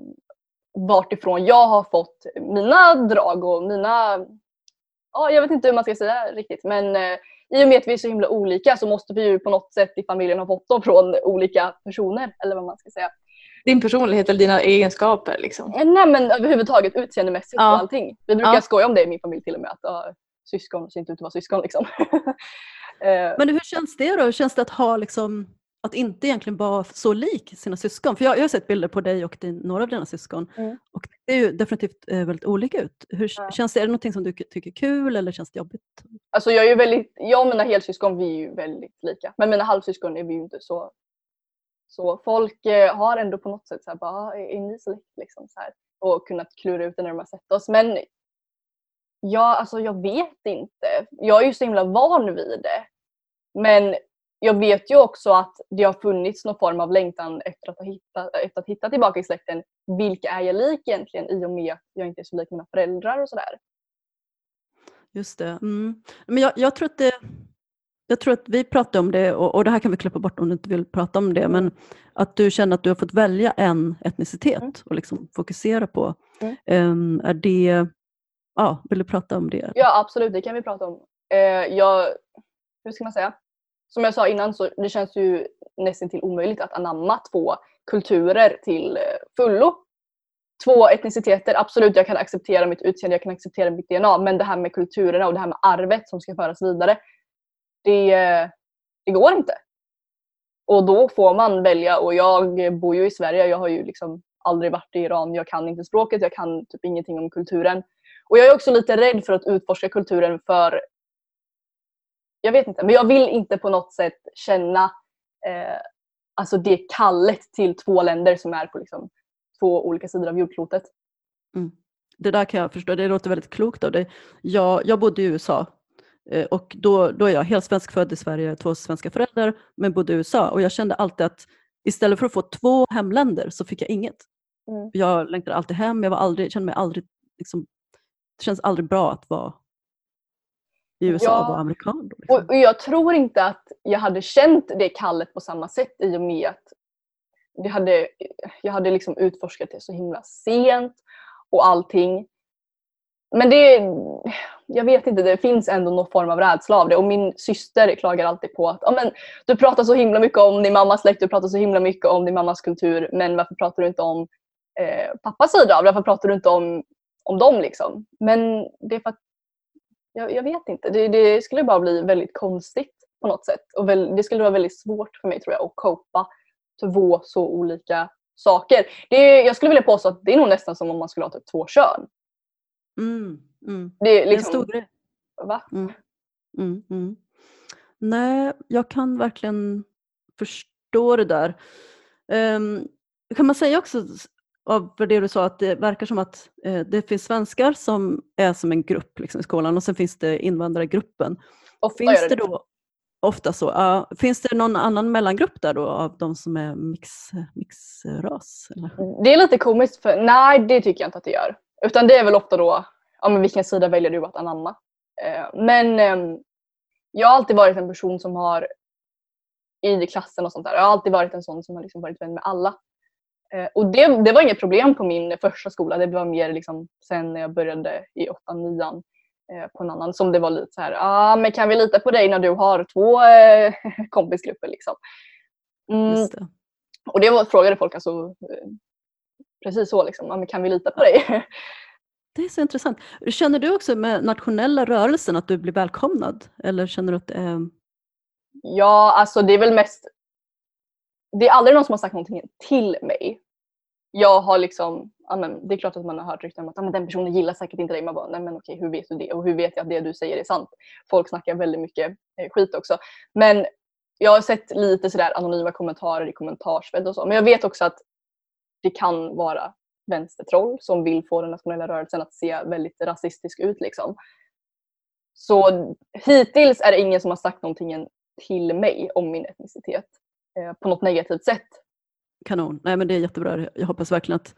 vartifrån jag har fått mina drag och mina... Ja, jag vet inte hur man ska säga riktigt men eh, i och med att vi är så himla olika så måste vi ju på något sätt i familjen ha fått dem från olika personer eller vad man ska säga. Din personlighet eller dina egenskaper liksom? Eh, nej men överhuvudtaget utseendemässigt ja. och allting. Vi brukar ja. skoja om det i min familj till och med att syskon ser inte ut att vara syskon liksom. Eh, men hur känns det då? Hur känns det att ha liksom att inte egentligen vara så lik sina syskon. För jag, jag har sett bilder på dig och din, några av dina syskon mm. och det är ju definitivt eh, väldigt olika ut. Hur, ja. känns det, är det någonting som du tycker är kul eller känns det jobbigt? Alltså jag, är ju väldigt, jag och mina helsyskon vi är ju väldigt lika. Men mina halvsyskon är vi ju inte så. Så folk eh, har ändå på något sätt så här, bara, ah, är ni släkt? Liksom, så här, och kunnat klura ut det när de har sett oss. Men ja, alltså jag vet inte. Jag är ju så himla van vid det. Men jag vet ju också att det har funnits någon form av längtan efter att, hitta, efter att hitta tillbaka i släkten. Vilka är jag lik egentligen i och med att jag inte är så lik mina föräldrar och sådär. Just det. Mm. Men jag, jag, tror att det, jag tror att vi pratade om det och, och, det här kan vi klippa bort om du inte vill prata om det, men att du känner att du har fått välja en etnicitet mm. och liksom fokusera på. Mm. Um, är det, ja, vill du prata om det? Ja absolut, det kan vi prata om. Uh, jag, hur ska man säga? som jag sa innan så det känns ju nästan till omöjligt att anamma två kulturer till eh, fullo. Två etniciteter, absolut jag kan acceptera mitt utseende, jag kan acceptera mitt DNA men det här med kulturerna och det här med arvet som ska föras vidare det, det går inte. Och då får man välja och jag bor ju i Sverige, jag har ju liksom aldrig varit i Iran, jag kan inte språket, jag kan typ ingenting om kulturen. Och jag är också lite rädd för att utforska kulturen för jag vet inte, men jag vill inte på något sätt känna eh, alltså det kallet till två länder som är på liksom två olika sidor av jordklotet. Mm. Det där kan jag förstå, det låter väldigt klokt av dig. Jag, jag bodde i USA och då, då är jag helt svenskfödd i Sverige, två svenska föräldrar, men bodde i USA och jag kände alltid att istället för att få två hemländer så fick jag inget. Mm. Jag längtade alltid hem, jag var aldrig, kände mig aldrig, liksom, det känns aldrig bra att vara i USA Ja. och vara amerikan. Då, liksom. Och, och jag tror inte att jag hade känt det kallet på samma sätt i och med att det hade, jag hade liksom utforskat det så himla sent och allting. Men det, jag vet inte, det finns ändå någon form av rädsla av det och min syster klagar alltid på att men, du pratar så himla mycket om din mammas släkt, du pratar så himla mycket om din mammas kultur men varför pratar du inte om eh, pappas sida av det? Varför pratar du inte om, om dem liksom? Men det är för att jag, jag vet inte, det, det skulle bara bli väldigt konstigt på något sätt och väl, det skulle vara väldigt svårt för mig tror jag att copa två så olika saker. Det är, jag skulle vilja påstå att det är nog nästan som om man skulle ha typ två kön. Mm, mm. Det är är en liksom, stor va? Mm. Mm, mm. Nej, jag kan verkligen förstå det där. Ehm, kan man säga också av det du sa att det verkar som att eh, det finns svenskar som är som en grupp liksom, i skolan och sen finns det invandrargruppen. Ofta Finns det det då ofta så? ja. finns det någon annan mellangrupp där då av de som är mix, mixras? Eller? Det är lite komiskt för nej det tycker jag inte att det gör. Utan det är väl ofta då, ja men vilken sida väljer du att anamma? Eh, men ehm, jag har alltid varit en person som har i klassen och sånt där, jag har alltid varit en sån som har liksom varit vän med alla. Eh, och det, det var inget problem på min första skola, det var mer liksom sen när jag började i åttan, nian eh, på en annan som det var lite så här, ah, men kan vi lita på dig när du har två eh, kompisgrupper liksom? Mm, det. och det var, frågade folk alltså precis så liksom, kan vi lita på dig? Det är så intressant. Känner du också med nationella rörelsen att du blir välkomnad? Eller känner du att är... ja, alltså det är väl mest, det är aldrig någon som har sagt någonting till mig. Jag har liksom, ja, men, det är klart att man har hört rykten om att den personen gillar säkert inte dig. Man bara, nej men okej hur vet du det? Och hur vet jag att det du säger är sant? Folk snackar väldigt mycket eh, skit också. Men jag har sett lite sådär anonyma kommentarer i kommentarsfält och så. Men jag vet också att det kan vara vänstertroll som vill få den nationella rörelsen att se väldigt rasistisk ut. Liksom. Så hittills är det ingen som har sagt någonting till mig om min etnicitet eh, på något negativt sätt. Kanon. Nej, men det är jättebra. Jag hoppas verkligen att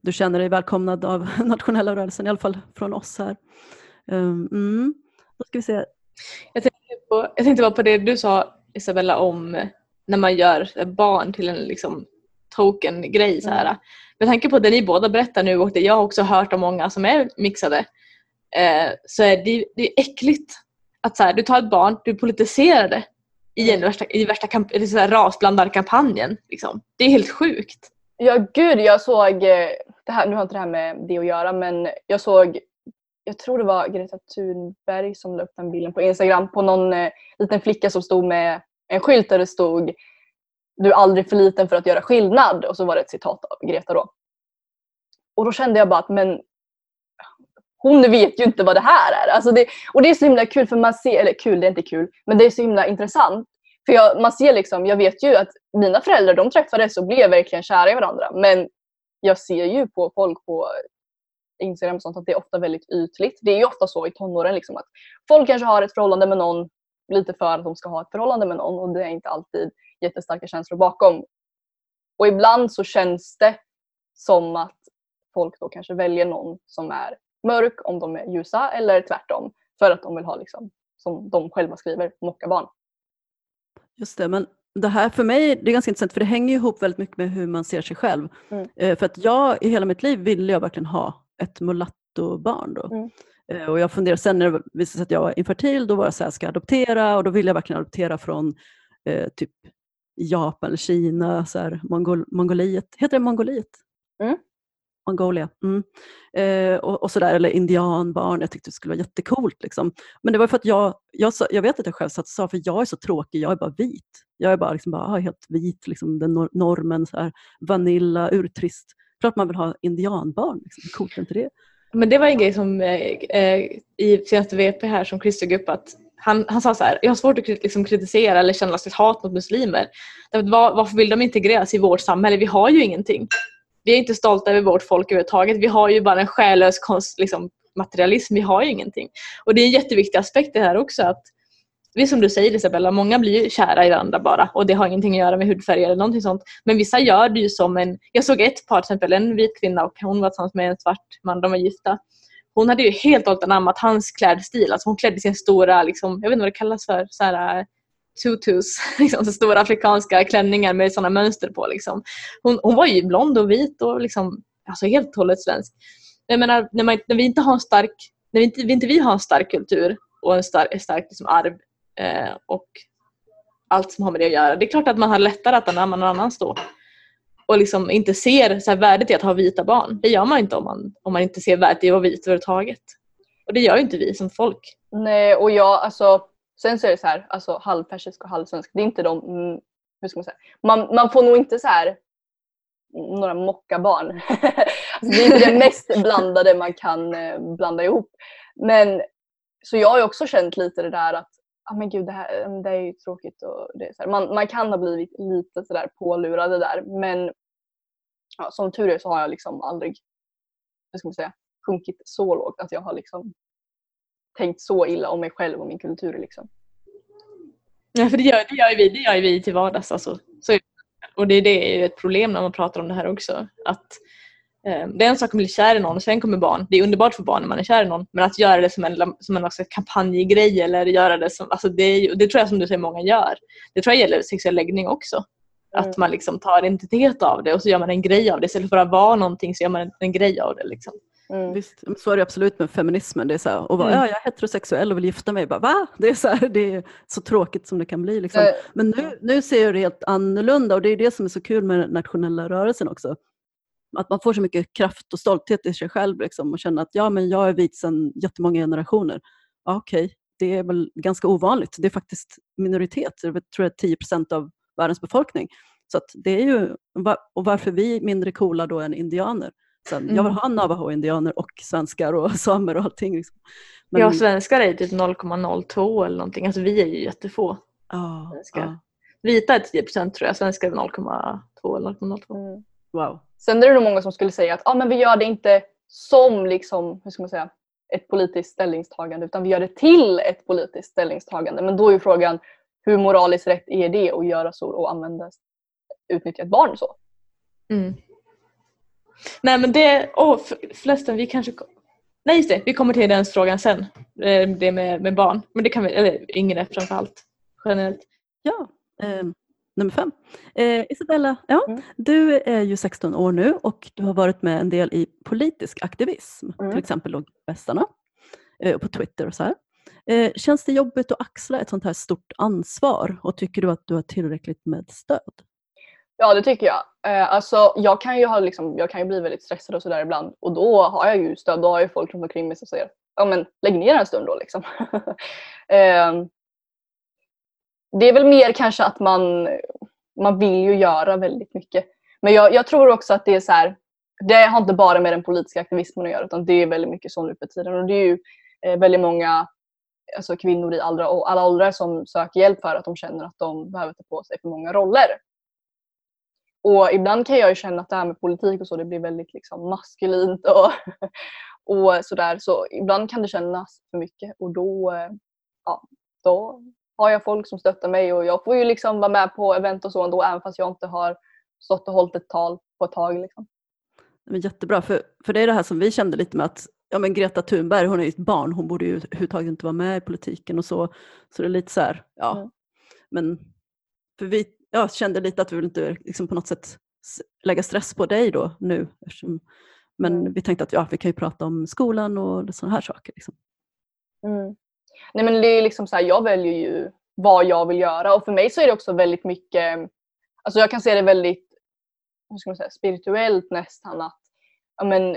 du känner dig välkomnad av nationella rörelsen, i alla fall från oss här. Um, mm. Då ska vi se. Jag tänkte, på, jag tänkte bara på det du sa Isabella om när man gör barn till en liksom, token-grej. Så här. Med tanke på det ni båda berättar nu och det jag också hört av många som är mixade eh, så är det, det är äckligt att så här, du tar ett barn, du politiserar det i, en värsta, i värsta kamp, så här, rasblandarkampanjen. Liksom. Det är helt sjukt. Ja gud, jag såg, eh, det här, nu har inte det här med det att göra men jag såg, jag tror det var Greta Thunberg som la upp den bilden på Instagram på någon eh, liten flicka som stod med en skylt där det stod du är aldrig för liten för att göra skillnad och så var det ett citat av Greta då. Och då kände jag bara att men hon vet ju inte vad det här är. Alltså det, och det är så himla kul för man ser, eller kul det är inte kul, men det är så himla intressant. För jag, man ser liksom, jag vet ju att mina föräldrar de träffades och blev verkligen kära i varandra. Men jag ser ju på folk på Instagram och sånt att det är ofta väldigt ytligt. Det är ju ofta så i tonåren liksom att folk kanske har ett förhållande med någon lite för att de ska ha ett förhållande med någon och det är inte alltid jättestarka känslor bakom. Och ibland så känns det som att folk då kanske väljer någon som är mörk om de är ljusa eller tvärtom för att de vill ha liksom, som de själva skriver, mockabarn. Just det, men det här för mig det är ganska intressant för det hänger ihop väldigt mycket med hur man ser sig själv. Mm. Eh, för att jag i hela mitt liv ville jag verkligen ha ett mulattobarn. Då. Mm. Eh, och jag funderade sen när det visade sig att jag var infertil, då var jag så här, ska jag adoptera? Och då ville jag verkligen adoptera från eh, typ Japan Kina, så här, Mongol, Mongoliet. Heter det Mongoliet? Mm. Mongolia. Mm. Eh, och, och sådär, eller indianbarn. Jag tyckte det skulle vara jättecoolt. Liksom. Men det var för att jag, jag, sa, jag vet att jag själv satt och sa, för jag är så tråkig, jag är bara vit. Jag är bara, liksom bara ah, helt vit, liksom, den nor normen, så här, vanilla, urtrist. Klart man vill ha indianbarn, liksom. coolt är inte det? Men det var en grej som eh, eh, i senaste VP här som Chris tog upp att han, han sa så här, jag har svårt att liksom, kritisera eller känna sitt hat mot muslimer. Därför, var, varför vill de integreras i vårt samhälle? Vi har ju ingenting. Vi är inte stolta över vårt folk överhuvudtaget. Vi har ju bara en själlös konst, liksom, materialism. Vi har ju ingenting. Och det är en jätteviktig aspekt det här också. att det är som du säger Isabella, många blir ju kära i varandra bara och det har ingenting att göra med hudfärg eller någonting sånt. Men vissa gör det ju som en... Jag såg ett par, till exempel en vit kvinna och hon var tillsammans med en svart man, de var gifta. Hon hade ju helt och hållet anammat hans klädstil. Alltså hon klädde sin stora, liksom, jag vet inte vad det kallas för, så här, eh, tutus, liksom, så stora afrikanska klänningar med sådana mönster på. Liksom. Hon, hon var ju blond och vit och liksom, alltså helt och hållet svensk. Jag menar, när, man, när vi inte har en stark, när vi inte, inte vi har en stark kultur och en stark, ett starkt liksom, arv eh, och allt som har med det att göra. Det är klart att man har lättare att anamma någon annans då. Och liksom inte ser så här, värdet i att ha vita barn. Det gör man inte om man, om man inte ser värdet i att vara vit överhuvudtaget. Och det gör ju inte vi som folk. Nej, och jag alltså Sen så är det så här, alltså halvpersisk och halvsvensk, det är inte de, mm, hur ska man säga, man, man får nog inte så här några mockabarn. alltså det är inte det mest blandade man kan eh, blanda ihop. Men så jag har ju också känt lite det där att ah, men gud, det, här, eh, det är ju tråkigt. Och det så här. Man, man kan ha blivit lite sådär pålurad där men ja, som tur är så har jag liksom aldrig hur ska man säga, sjunkit så lågt att jag har liksom tänkt så illa om mig själv och min kultur. Liksom. Ja, för det gör, det gör vi, det gör vi till vardags. Alltså. Så, och det, det är ju ett problem när man pratar om det här också. Att, det är en sak att bli kär i någon och sen kommer barn. Det är underbart för barn när man är kär i någon. Men att göra det som en, som en kampanjgrej eller göra det som, alltså det, är, det tror jag som du säger många gör. Det tror jag gäller sexuell läggning också. Mm. Att man liksom tar identitet av det och så gör man en grej av det. Istället för att vara någonting så gör man en, en grej av det. Liksom. Mm. Visst, så är det absolut med feminismen. Det är så här, och bara, mm. ja, jag är heterosexuell och vill gifta mig. Bara, Va? Det är, så här, det är så tråkigt som det kan bli. Liksom. Men nu, nu ser jag det helt annorlunda och det är det som är så kul med den nationella rörelsen också. Att man får så mycket kraft och stolthet i sig själv liksom, och känner att ja, men jag är vit sedan jättemånga generationer. Ja, Okej, okay. det är väl ganska ovanligt. Det är faktiskt minoritet. Jag tror jag 10 procent av världens befolkning. Så det är ju, och varför vi är mindre coola då än indianer? Sen, mm. Jag vill mm. ha navaho-indianer och svenskar och samer och allting. Liksom. Men, ja, svenskar är typ 0,02 eller någonting. Alltså vi är ju jättefå. Oh, svenskar. Oh. Vita är 10 procent tror jag, svenskar är 0,2 eller 0,02. Mm. Wow. Sen är det nog många som skulle säga att ah, men vi gör det inte som liksom, hur ska man säga, ett politiskt ställningstagande utan vi gör det till ett politiskt ställningstagande. Men då är frågan hur moraliskt rätt är det att göra så och använda, utnyttja ett barn så? Mm. Nej men det, oh, förresten vi kanske Nej just det, vi kommer till den frågan sen. Eh, det med, med barn. Men det kan vi, eller yngre framförallt. Generellt. Ja, eh, nummer fem. Eh, Isabella, ja, mm. du är ju 16 år nu och du har varit med en del i politisk aktivism. Mm. Till exempel då Västarna eh, på Twitter och så här. Eh, känns det jobbigt att axla ett sånt här stort ansvar och tycker du att du har tillräckligt med stöd? Ja det tycker jag. Eh, alltså, jag, kan ju ha, liksom, jag kan ju bli väldigt stressad och sådär ibland och då har jag ju stöd. Då har jag folk runt omkring mig som säger ja men lägg ner en stund då liksom. eh, det är väl mer kanske att man, man vill ju göra väldigt mycket. Men jag, jag tror också att det är så här, det har inte bara med den politiska aktivismen att göra utan det är väldigt mycket så nu för tiden. Och det är ju eh, väldigt många alltså kvinnor i alla, alla åldrar som söker hjälp för att de känner att de behöver ta på sig för många roller. Och ibland kan jag ju känna att det här med politik och så det blir väldigt liksom maskulint och, och sådär. Så ibland kan det kännas för mycket och då, eh, ja, då har jag folk som stöttar mig och jag får ju liksom vara med på event och så ändå även fast jag inte har stått och hållit ett tal på ett tag. Liksom. Men jättebra, för, för det är det här som vi kände lite med att ja, men Greta Thunberg, hon är ju ett barn, hon borde ju överhuvudtaget inte vara med i politiken och så. Så det är lite så här, ja. Mm. Men för vi jag kände lite att vi vill inte liksom på något sätt lägga stress på dig då nu. Men mm. vi tänkte att ja, vi kan ju prata om skolan och sådana här saker. Liksom. Mm. Nej, men det är liksom så här, jag väljer ju vad jag vill göra. Och för mig så är det också väldigt mycket, alltså jag kan se det väldigt hur ska man säga, spirituellt nästan att ja, men,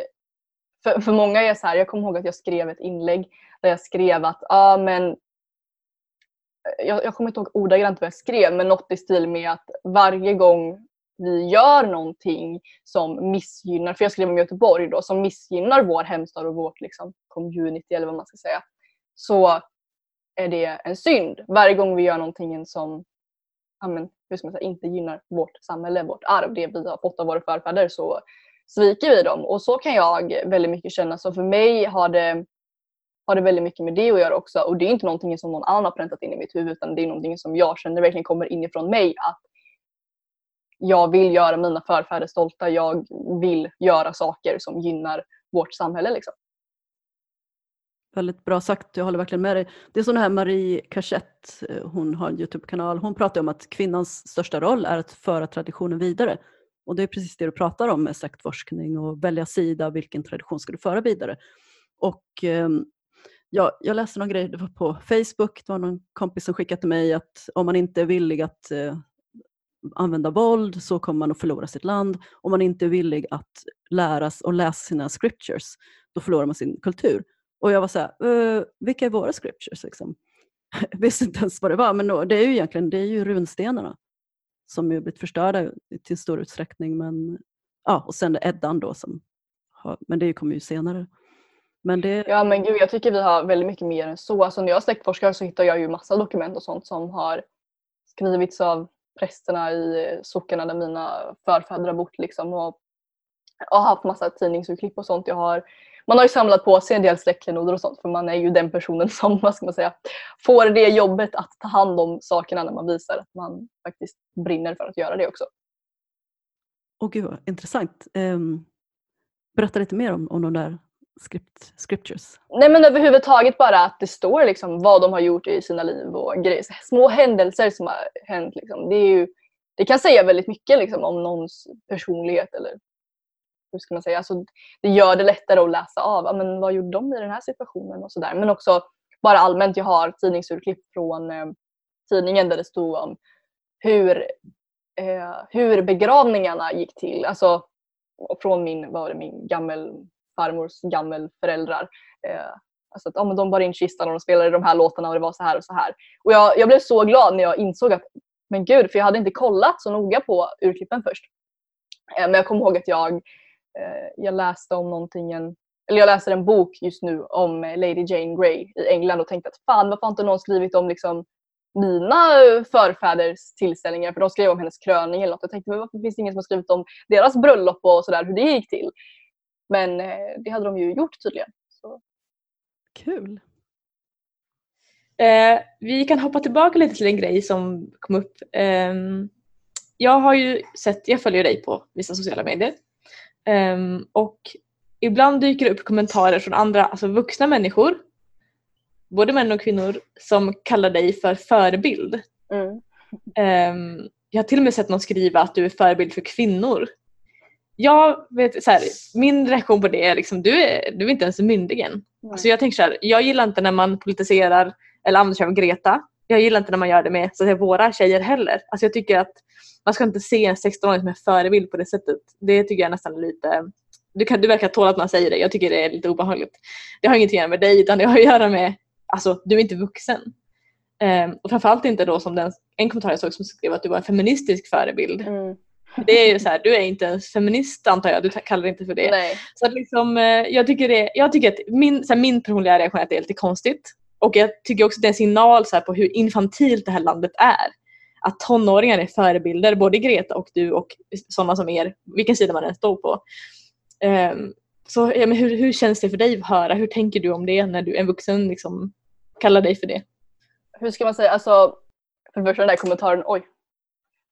för, för många är så här, jag kommer ihåg att jag skrev ett inlägg där jag skrev att ja men jag, jag kommer inte ihåg ordagrant vad jag skrev men något i stil med att varje gång vi gör någonting som missgynnar, för jag skrev om Göteborg då, som missgynnar vår hemstad och vårt liksom, community eller vad man ska säga, så är det en synd. Varje gång vi gör någonting som amen, hur ska man säga, inte gynnar vårt samhälle, vårt arv, det vi har fått av våra förfäder, så sviker vi dem. Och så kan jag väldigt mycket känna. Så för mig har det, har det väldigt mycket med det att göra också. Och det är inte någonting som någon annan har präntat in i mitt huvud utan det är någonting som jag känner verkligen kommer inifrån mig. Att jag vill göra mina förfäder stolta. Jag vill göra saker som gynnar vårt samhälle. Liksom. Väldigt bra sagt, jag håller verkligen med dig. Det är som det här Marie Cachette, eh, hon har en Youtube-kanal, hon pratar om att kvinnans största roll är att föra traditionen vidare. Och det är precis det du pratar om med släktforskning och välja sida, vilken tradition ska du föra vidare? Och ehm, ja, jag läste någon grej, det var på Facebook, det var någon kompis som skickade till mig att om man inte är villig att eh, använda våld så kommer man att förlora sitt land. Om man inte är villig att lära och läsa sina scriptures, då förlorar man sin kultur. Och jag var så här, uh, vilka är våra scriptures? Liksom? Jag visste inte ens vad det var, men då, det är ju egentligen det är ju runstenarna som ju blivit förstörda till stor utsträckning. Men, ja, och sen Eddan då, som har, men det kommer ju senare. Men det... Ja men gud, jag tycker vi har väldigt mycket mer än så. Alltså, när jag släktforskar så hittar jag ju massa dokument och sånt som har skrivits av prästerna i sockarna där mina förfäder har bott. Liksom, och, och haft massa tidningsurklipp och sånt. Jag har man har ju samlat på sig en del släktklenoder och sånt för man är ju den personen som vad ska man säga, får det jobbet att ta hand om sakerna när man visar att man faktiskt brinner för att göra det också. Åh gud vad intressant. Um, berätta lite mer om, om de där script, scriptures. Nej men överhuvudtaget bara att det står liksom vad de har gjort i sina liv och grejer. Små händelser som har hänt. Liksom. Det, ju, det kan säga väldigt mycket liksom, om någons personlighet eller hur ska man säga, alltså, det gör det lättare att läsa av. Ja, men vad gjorde de i den här situationen och sådär. Men också bara allmänt, jag har tidningsurklipp från eh, tidningen där det stod om hur, eh, hur begravningarna gick till. Alltså från min, vad var det, min gammelfarmors gammelföräldrar. Eh, alltså att ja, men de bar in kistan och de spelade de här låtarna och det var så här och så här. Och jag, jag blev så glad när jag insåg att men gud, för jag hade inte kollat så noga på urklippen först. Eh, men jag kommer ihåg att jag jag läste om någonting, eller jag läser en bok just nu om eh, Lady Jane Grey i England och tänkte att fan varför har inte någon skrivit om liksom mina förfäders tillställningar för de skrev om hennes kröning eller något. Jag tänkte men varför finns det ingen som har skrivit om deras bröllop och sådär hur det gick till. Men eh, det hade de ju gjort tydligen. Så. Kul. Eh, vi kan hoppa tillbaka lite till en grej som kom upp. Eh, jag har ju sett, jag följer dig på vissa sociala medier Um, och ibland dyker det upp kommentarer från andra, alltså vuxna människor, både män och kvinnor, som kallar dig för förebild. Mm. Um, jag har till och med sett någon skriva att du är förebild för kvinnor. Jag vet, så här, min reaktion på det är liksom, du är, du är inte ens myndig än. Mm. Alltså jag tänker så här, jag gillar inte när man politiserar eller använder sig av Greta. Jag gillar inte när man gör det med så att säga, våra tjejer heller. Alltså jag tycker att man ska inte se en 16-åring som en förebild på det sättet. Det tycker jag nästan är lite du, kan, du verkar tåla att man säger det. Jag tycker det är lite obehagligt. Det har ingenting att göra med dig utan det har att göra med alltså du är inte vuxen. Um, och framförallt inte då som den, en kommentar jag såg som skrev att du var en feministisk förebild. Mm. Det är ju så här, du är inte ens feminist antar jag, du kallar det inte för det. Nej. Så att liksom, eh, jag, tycker det, jag tycker att min, så här, min personliga reaktion är att det är lite konstigt. Och jag tycker också att det är en signal så här, på hur infantilt det här landet är att tonåringar är förebilder, både Greta och du och sådana som er, vilken sida man än står på. Um, så ja, men hur, hur känns det för dig att höra? Hur tänker du om det när du en vuxen liksom kallar dig för det? Hur ska man säga, alltså för det första den där kommentaren, oj.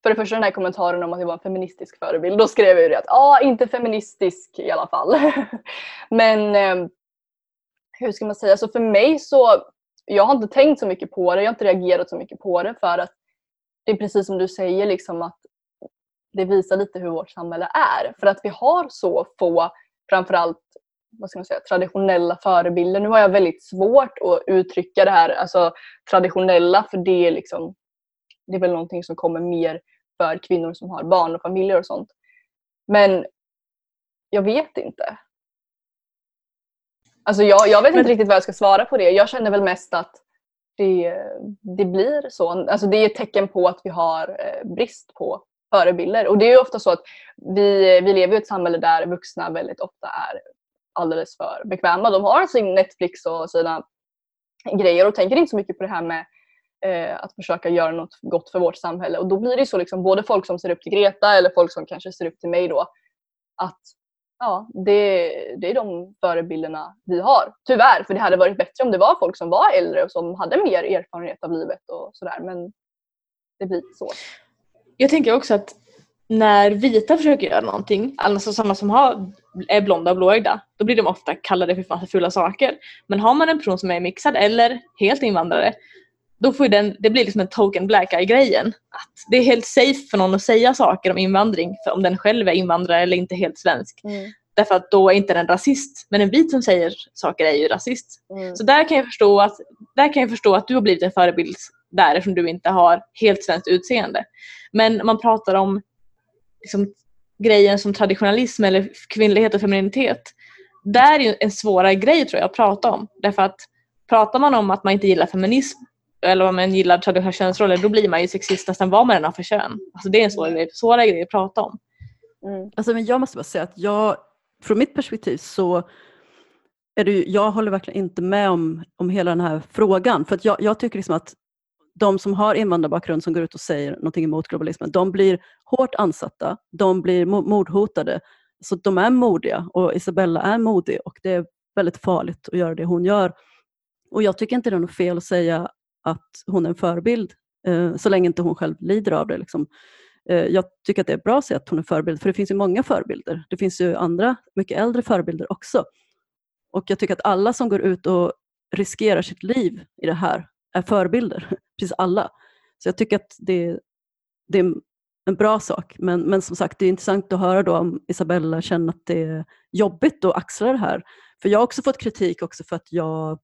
För det första den där kommentaren om att jag var en feministisk förebild, då skrev jag ju det att ja, inte feministisk i alla fall. Men eh, hur ska man säga, alltså för mig så, jag har inte tänkt så mycket på det, jag har inte reagerat så mycket på det för att det är precis som du säger, liksom att det visar lite hur vårt samhälle är. För att vi har så få, framförallt vad ska man säga, traditionella förebilder. Nu har jag väldigt svårt att uttrycka det här alltså, traditionella för det är, liksom, det är väl någonting som kommer mer för kvinnor som har barn och familjer och sånt. Men jag vet inte. Alltså jag, jag vet Men- inte riktigt vad jag ska svara på det. Jag känner väl mest att det, det blir så. Alltså det är ett tecken på att vi har eh, brist på förebilder. Och det är ju ofta så att vi, vi lever i ett samhälle där vuxna väldigt ofta är alldeles för bekväma. De har sin Netflix och sina grejer och tänker inte så mycket på det här med eh, att försöka göra något gott för vårt samhälle. Och då blir det så liksom, både folk som ser upp till Greta eller folk som kanske ser upp till mig då, att ja, det, det är de förebilderna vi har. Tyvärr, för det hade varit bättre om det var folk som var äldre och som hade mer erfarenhet av livet och sådär. Men det blir så. Jag tänker också att när vita försöker göra någonting, alltså sådana som har, är blonda och blåögda, då blir de ofta kallade för massa fula saker. Men har man en person som är mixad eller helt invandrare, då får den, det blir liksom en token black eye-grejen. Att det är helt safe för någon att säga saker om invandring, för om den själv är invandrare eller inte helt svensk. Därför att då är inte den rasist. Men en vit som säger saker är ju rasist. Mm. Så där kan jag förstå att, där kan jag förstå att du har blivit en förebild där eftersom du inte har helt svenskt utseende. Men man pratar om liksom, grejen som traditionalism eller kvinnlighet och femininitet. Där är en svårare grej tror jag att prata om. Därför att pratar man om att man inte gillar feminism eller om man gillar traditionella könsroller då blir man ju sexist nästan vad man än har för kön. Alltså det är en svår grej, svårare grej att prata om. Mm. Alltså, men jag måste bara säga att jag, från mitt perspektiv så är det ju, jag håller verkligen inte med om, om hela den här frågan. För att jag, jag tycker liksom att de som har invandrarbakgrund som går ut och säger någonting emot globalismen, de blir hårt ansatta, de blir mo- mordhotade. Så de är modiga och Isabella är modig och det är väldigt farligt att göra det hon gör. Och jag tycker inte det är något fel att säga att hon är en förebild, eh, så länge inte hon själv lider av det. Liksom. Eh, Jag tycker att det är bra att säga att hon är förebild, för det finns ju många förebilder. Det finns ju andra, mycket äldre förebilder också. Och jag tycker att alla som går ut och riskerar sitt liv i det här är förebilder. Precis alla. Så jag tycker att det, det är en bra sak. Men, men som sagt, det är intressant att höra då om Isabella känner att det är jobbigt att axla det här. För jag har också fått kritik också för att jag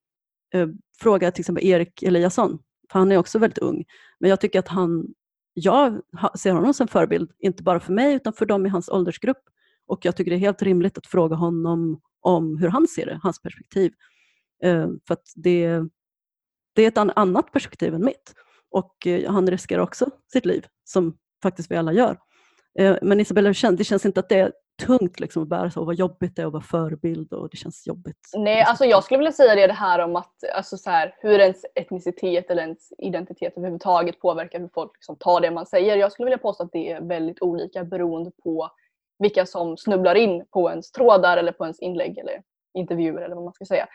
eh, fråga till exempel Erik Eliasson, för han är också väldigt ung. Men jag tycker att han, jag ser honom som förebild, inte bara för mig utan för dem i hans åldersgrupp. Och jag tycker det är helt rimligt att fråga honom om hur han ser det, hans perspektiv. Eh, för att det, det är ett annat perspektiv än mitt. Och eh, han riskerar också sitt liv, som faktiskt vi alla gör. Eh, men Isabella, det känns inte att det är tungt liksom, att bära så, och vad jobbigt det är att vara förebild och det känns jobbigt. Nej, alltså jag skulle vilja säga det, det här om att alltså så här, hur ens etnicitet eller ens identitet överhuvudtaget påverkar hur folk liksom tar det man säger. Jag skulle vilja påstå att det är väldigt olika beroende på vilka som snubblar in på ens trådar eller på ens inlägg eller intervjuer eller vad man ska säga.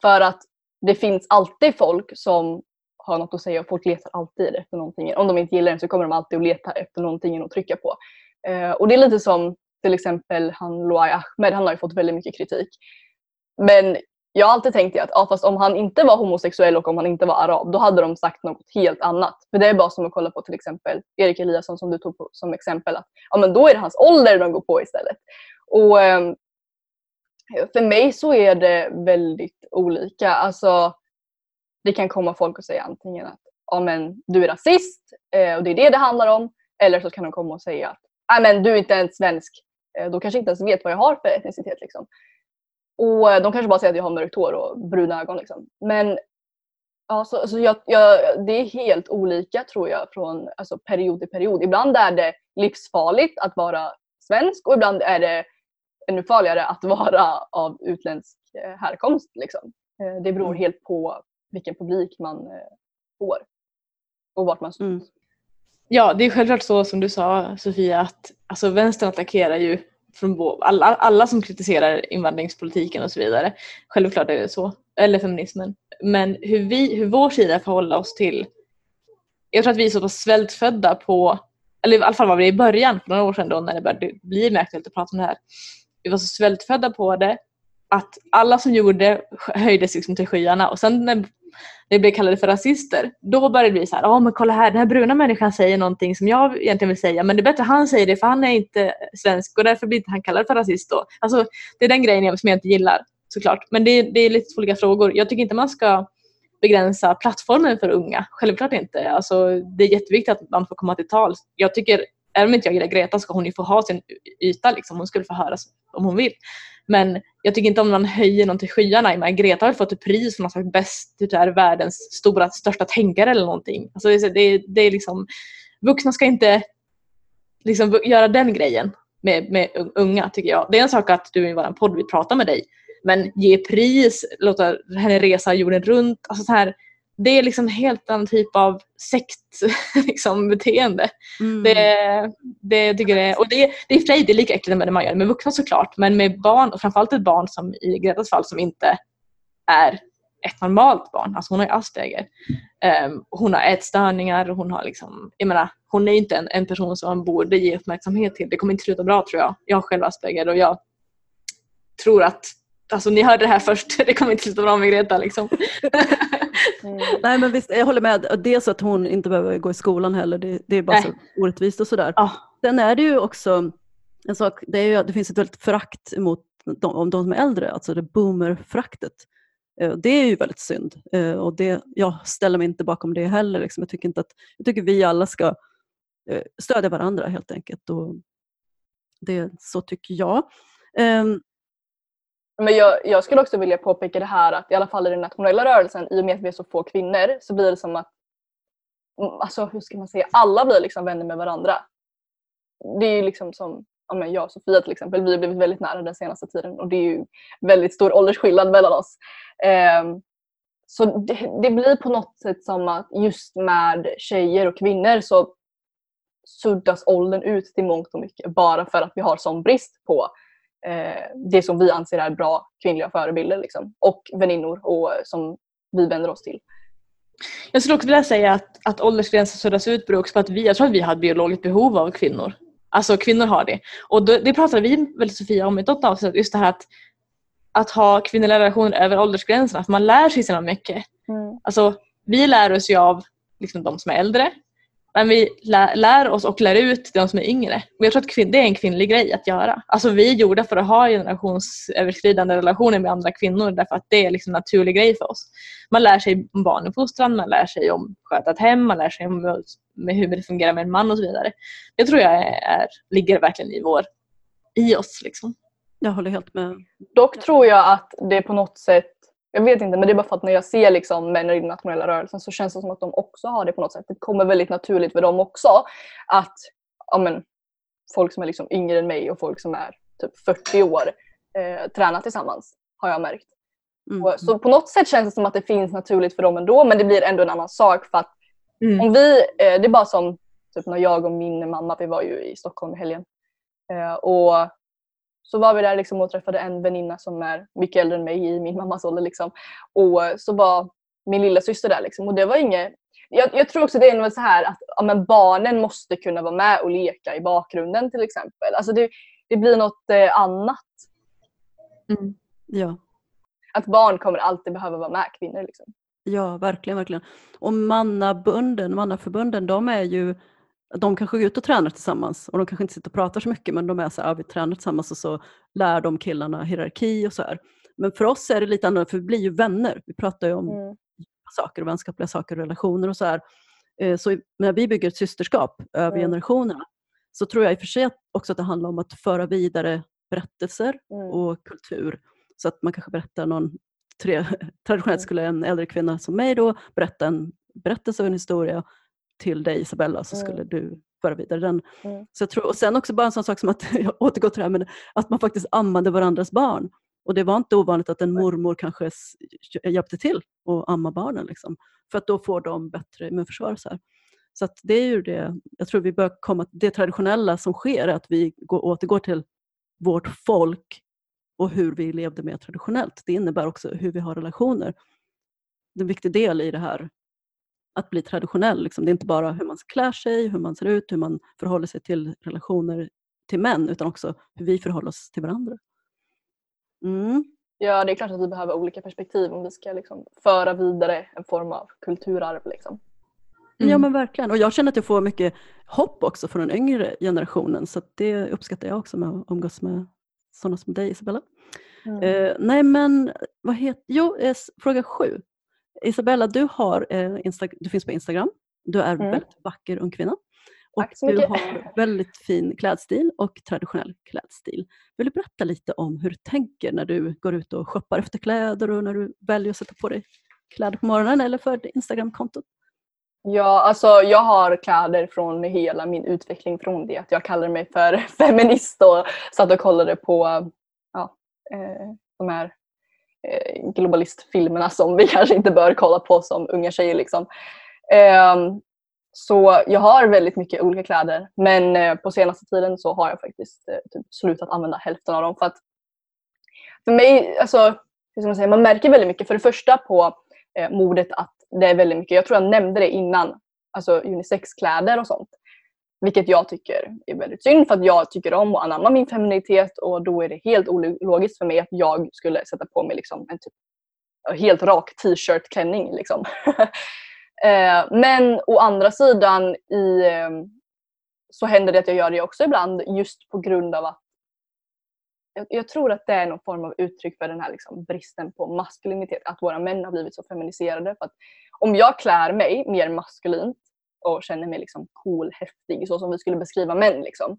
För att det finns alltid folk som har något att säga och folk letar alltid efter någonting. Om de inte gillar den så kommer de alltid att leta efter någonting att trycka på. Eh, och det är lite som till exempel han Luai Ahmed, han har ju fått väldigt mycket kritik. Men jag har alltid tänkt att ja, fast om han inte var homosexuell och om han inte var arab, då hade de sagt något helt annat. För det är bara som att kolla på till exempel Erik Eliasson som du tog på, som exempel. Att, ja, men då är det hans ålder de går på istället. Och ehm, för mig så är det väldigt olika. Alltså, det kan komma folk och säga antingen att ja, men, du är rasist eh, och det är det det handlar om. Eller så kan de komma och säga att men, du är inte ens svensk. Eh, de kanske inte ens vet vad jag har för etnicitet. Liksom. Och eh, de kanske bara säger att jag har mörkt hår och bruna ögon. Liksom. Men ja, så, så jag, jag, det är helt olika tror jag från alltså, period till period. Ibland är det livsfarligt att vara svensk och ibland är det ännu farligare att vara av utländsk eh, härkomst. Liksom. Det beror Mm. helt på vilken publik man får och vart man står. Mm. Ja, det är självklart så som du sa Sofia att alltså, vänstern attackerar ju från alla, alla som kritiserar invandringspolitiken och så vidare. Självklart är det så. Eller feminismen. Men hur, vi, hur vår sida förhåller oss till... Jag tror att vi är så pass svältfödda på... Eller i alla fall var vi det i början, för några år sedan då när det började bli mer aktuellt att prata om det här. Vi var så svältfödda på det att alla som gjorde det höjdes liksom till skyarna och sen när vi blev kallade för rasister, då började det bli så här, ja men kolla här, den här bruna människan säger någonting som jag egentligen vill säga, men det är bättre att han säger det för han är inte svensk och därför blir inte han kallad för rasist då. Alltså det är den grejen som jag inte gillar såklart. Men det, är- det är lite olika frågor. Jag tycker inte man ska begränsa plattformen för unga. Självklart inte. Alltså, det är jätteviktigt att man får komma till tals. Jag tycker även om inte jag gillar Greta ska hon ju få ha sin yta liksom. Hon skulle få höras om hon vill. Men jag tycker inte om man höjer någon till skyarna. Jag menar, Greta har väl fått ett pris för någon slags bäst, typ här, världens stora, största tänkare eller någonting. Alltså det, är- det, är- det är liksom, vuxna ska inte liksom göra den grejen med, med unga tycker jag. Det är en sak att du i vår podd vill prata med dig. Men ge pris, låta henne resa jorden runt. Alltså så här, det är liksom helt annan typ av sekt liksom, beteende. Mm. Det, det tycker och det, det är i det lika äckligt med det man gör med vuxna såklart. Men med barn, och framförallt ett barn som i Gretas fall som inte är ett normalt barn. Alltså hon har ju Asperger. Ehm, hon har ätstörningar. och Hon har liksom, jag menar, hon är inte en, en person som man borde ge uppmärksamhet till. Det kommer inte sluta bra tror jag. Jag har själv Asperger och jag tror att Alltså ni hörde det här först, det kommer inte sluta bra med Greta liksom. Nej men visst, jag håller med. Dels att hon inte behöver gå i skolan heller, det, det är bara Nej. så orättvist och sådär. Ja. Sen är det ju också en sak, det, är ju, det finns ett väldigt förakt emot de, om de som är äldre, alltså det boomer-föraktet. Eh, Det är ju väldigt synd Eh, och det, jag ställer mig inte bakom det heller. Liksom. Jag, tycker inte att, jag tycker vi alla ska eh, stödja varandra helt enkelt. Och det, så tycker jag. Men jag, jag skulle också vilja påpeka det här att i alla fall i den nationella rörelsen, i och med att vi är så få kvinnor, så blir det som att mm, alltså, hur ska man säga, alla blir liksom vänner med varandra. Det är ju liksom som ja, men jag och Sofia till exempel, vi har blivit väldigt nära den senaste tiden och det är ju väldigt stor åldersskillnad mellan oss. Ehm, så det, det blir på något sätt som att just med tjejer och kvinnor så suddas åldern ut till mångt och mycket bara för att vi har sån brist på eh, det som vi anser är bra kvinnliga förebilder liksom, och väninnor och, som vi vänder oss till. Jag skulle också vilja säga att, att åldersgränsen suddas ut beror också på att vi, jag tror att vi har ett biologiskt behov av kvinnor. Alltså kvinnor har det. Och då, det pratade vi väl Sofia om i något avsnitt, just det här att, att ha kvinnliga relationer över åldersgränserna, för man lär sig så mycket. Alltså, vi lär oss ju av liksom, de som är äldre, men vi lär, lär oss och lär ut till de som är yngre. Och jag tror att kvin- det är en kvinnlig grej att göra. Alltså, vi är gjorda för att ha generationsöverskridande relationer med andra kvinnor därför att det är liksom en naturlig grej för oss. Man lär sig om barnuppfostran, man lär sig om sköta ett hem, man lär sig om med hur det fungerar med en man och så vidare. Det tror jag är, är, ligger verkligen i, vår, i oss. Liksom. jag håller helt med. Dock tror jag att det på något sätt, jag vet inte men det är bara för att när jag ser liksom män i den nationella rörelsen så känns det som att de också har det på något sätt. Det kommer väldigt naturligt för dem också att ja, men, folk som är liksom yngre än mig och folk som är typ 40 år eh, tränar tillsammans har jag märkt. Mm. Och, så på något sätt känns det som att det finns naturligt för dem ändå men det blir ändå en annan sak för att Mm. om vi, eh, det är bara som typ när jag och min mamma, vi var ju i Stockholm i helgen. Eh, och så var vi där liksom och träffade en väninna som är mycket äldre än mig i min mammas ålder. Liksom. Och så var min lilla syster där liksom. och det var inget jag, jag tror också det är så här att ja, men barnen måste kunna vara med och leka i bakgrunden till exempel. Alltså det, det blir något eh, annat. Mm. Ja. Att barn kommer alltid behöva vara med kvinnor. Liksom. Ja, verkligen, verkligen. Och mannabunden, mannaförbunden, de är ju, de kanske går ut och tränar tillsammans och de kanske inte sitter och pratar så mycket men de är så här, ja, vi tränar tillsammans och så lär de killarna hierarki och så här. Men för oss är det lite annorlunda för vi blir ju vänner. Vi pratar ju om Mm. saker och vänskapliga saker och relationer och så här. Eh, Så när vi bygger ett systerskap över Mm. generationerna så tror jag i och för sig också att det handlar om att föra vidare berättelser Mm. och kultur. Så att man kanske berättar någon, tre, traditionellt Mm. skulle en äldre kvinna som mig då berätta en berättelse och en historia till dig Isabella så Mm. skulle du föra vidare den. Mm. Så jag tror, och sen också bara en sån sak som att, jag återgår till det här, men att man faktiskt ammade varandras barn. Och det var inte ovanligt att en mormor kanske hjälpte till att amma barnen. Liksom, för att då får de bättre immunförsvar. Så, här. så det är ju det, jag tror vi bör komma, det traditionella som sker är att vi går, återgår till vårt folk och hur vi levde mer traditionellt. Det innebär också hur vi har relationer. Det är en viktig del i det här att bli traditionell. Liksom. Det är inte bara hur man klär sig, hur man ser ut, hur man förhåller sig till relationer till män, utan också hur vi förhåller oss till varandra. Mm. Ja, det är klart att vi behöver olika perspektiv om vi ska liksom föra vidare en form av kulturarv. Liksom. Ja Mm. men verkligen. Och jag känner att jag får mycket hopp också från den yngre generationen. Så det uppskattar jag också med att umgås med sådana som dig Isabella. Eh, nej men, vad heter, jo, eh, fråga sju. Isabella, du, har, eh, du finns på Instagram. Du är Mm. väldigt vacker ung kvinna. Och du har väldigt fin klädstil och traditionell klädstil. Vill du berätta lite om hur du tänker när du går ut och shoppar efter kläder och när du väljer att sätta på dig kläder på morgonen eller för ditt Instagramkonto? Ja, alltså jag har kläder från hela min utveckling från det att jag kallade mig för feminist och satt och kollade på ja, eh, de här Eh, globalistfilmerna som vi kanske inte bör kolla på som unga tjejer. Liksom. Ehm, så jag har väldigt mycket olika kläder men eh, på senaste tiden så har jag faktiskt eh, typ slutat använda hälften av dem för att för mig, alltså, hur ska man, säga, man märker väldigt mycket för det första på modet att det är väldigt mycket, jag tror jag nämnde det innan, alltså unisexkläder och sånt. Vilket jag tycker är väldigt synd för att jag tycker om att anamma min femininitet och då är det helt ologiskt för mig att jag skulle sätta på mig liksom en typ helt rak t-shirt klänning. Liksom. Eh, men å andra sidan i, ehm, så händer det att jag gör det också ibland just på grund av att jag, jag tror att det är någon form av uttryck för den här liksom bristen på maskulinitet. Att våra män har blivit så feminiserade. För att om jag klär mig mer maskulint och känner mig liksom cool, häftig, så som vi skulle beskriva män, liksom,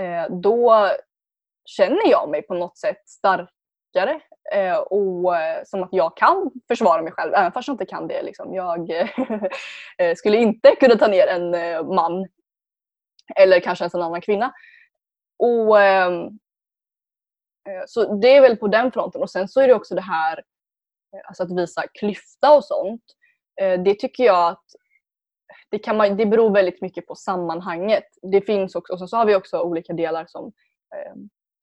eh, då känner jag mig på något sätt starkare eh, och eh, som att jag kan försvara mig själv, även fast jag inte kan det. Liksom. Jag eh, skulle inte kunna ta ner en eh, man eller kanske ens en annan kvinna. Och, ehm, eh, så det är väl på den fronten. Och sen så är det också det här eh, alltså att visa klyfta och sånt. Eh, det tycker jag att det, kan man, det beror väldigt mycket på sammanhanget. Det finns också, och sen så har vi också olika delar som eh,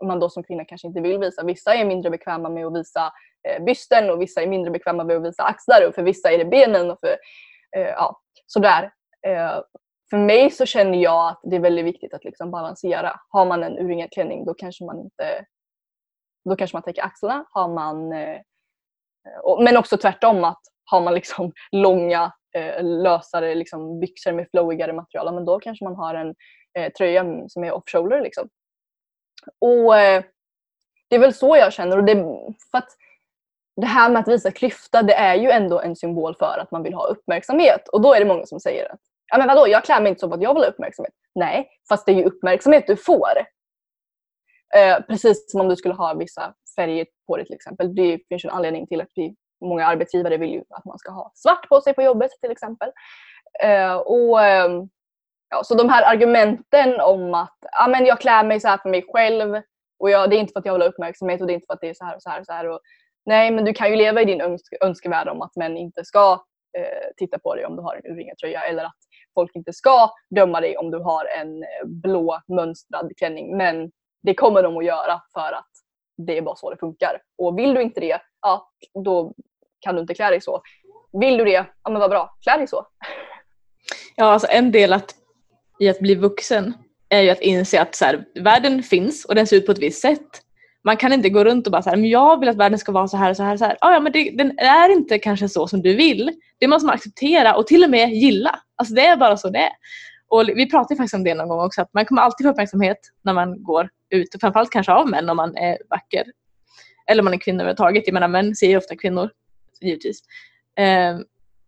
man då som kvinna kanske inte vill visa. Vissa är mindre bekväma med att visa eh, bysten och vissa är mindre bekväma med att visa axlar och för vissa är det benen och för eh, ja, sådär. Eh, för mig så känner jag att det är väldigt viktigt att liksom balansera. Har man en urringad klänning då kanske man inte då kanske man täcker axlarna. Har man, eh, och, men också tvärtom att har man liksom långa eh, lösare liksom byxor med flowigare material, men då kanske man har en eh, tröja som är off-shoulder. Liksom. Och eh, Det är väl så jag känner. Och det, för att det här med att visa klyfta, det är ju ändå en symbol för att man vill ha uppmärksamhet. Och då är det många som säger att ja, men vadå, jag klär mig inte så för att jag vill ha uppmärksamhet. Nej, fast det är ju uppmärksamhet du får. Eh, precis som om du skulle ha vissa färger på dig till exempel. Det finns ju en anledning till att vi, många arbetsgivare vill ju att man ska ha svart på sig på jobbet till exempel. Eh, och, ehm, ja, så de här argumenten om att ah, men jag klär mig så här för mig själv och jag, det är inte för att jag vill ha uppmärksamhet och det är inte för att det är så här och så här. Och så här och, nej, men du kan ju leva i din önske, önskevärld om att män inte ska eh, titta på dig om du har en urringad tröja eller att folk inte ska döma dig om du har en eh, blå mönstrad klänning. Men det kommer de att göra för att det är bara så det funkar. Och vill du inte det, ja, då kan du inte klä dig så. Vill du det, ja men vad bra, klä dig så. Ja, alltså en del att, i att bli vuxen är ju att inse att så här, världen finns och den ser ut på ett visst sätt. Man kan inte gå runt och bara så här, men jag vill att världen ska vara så här och så här. Och så här. Ah, ja, men det, den är inte kanske så som du vill. Det måste man acceptera och till och med gilla. Alltså det är bara så det är. Och vi pratade faktiskt om det någon gång också, att man kommer alltid få uppmärksamhet när man går ut. Och framförallt kanske av män om man är vacker. Eller om man är kvinna överhuvudtaget. Jag menar män ser ju ofta kvinnor, givetvis. Eh,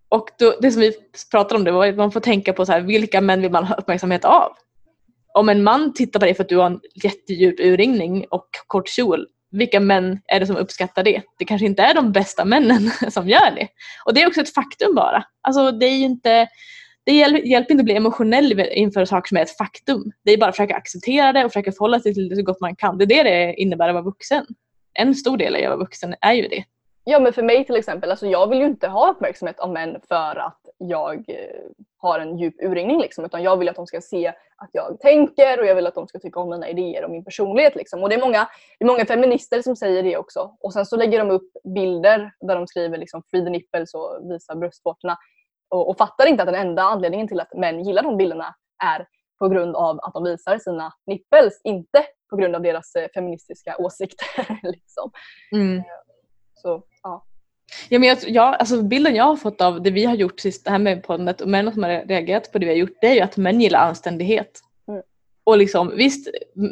och då, det som vi pratade om det var att man får tänka på så här, vilka män vill man ha uppmärksamhet av? Om en man tittar på dig för att du har en jättedjup urringning och kort kjol, vilka män är det som uppskattar det? Det kanske inte är de bästa männen som gör det. Och det är också ett faktum bara. Alltså det är ju inte det hjälper, hjälper inte att bli emotionell inför saker som är ett faktum. Det är bara att försöka acceptera det och försöka förhålla sig till det så gott man kan. Det är det det innebär att vara vuxen. En stor del av att vara vuxen är ju det. Ja men för mig till exempel, alltså jag vill ju inte ha uppmärksamhet av män för att jag eh, har en djup urringning liksom, utan jag vill att de ska se att jag tänker och jag vill att de ska tycka om mina idéer och min personlighet. Liksom. Och det är, många, det är många feminister som säger det också. Och sen så lägger de upp bilder där de skriver liksom free the nipples och visar bröstvårtorna och, och fattar inte att den enda anledningen till att män gillar de bilderna är på grund av att de visar sina nipples, inte på grund av deras eh, feministiska åsikter. liksom. Mm. Så, ja. Ja, men jag, jag, alltså bilden jag har fått av det vi har gjort sist, det här med podden och män som har reagerat på det vi har gjort, det är ju att män gillar anständighet. Mm. Och liksom, visst,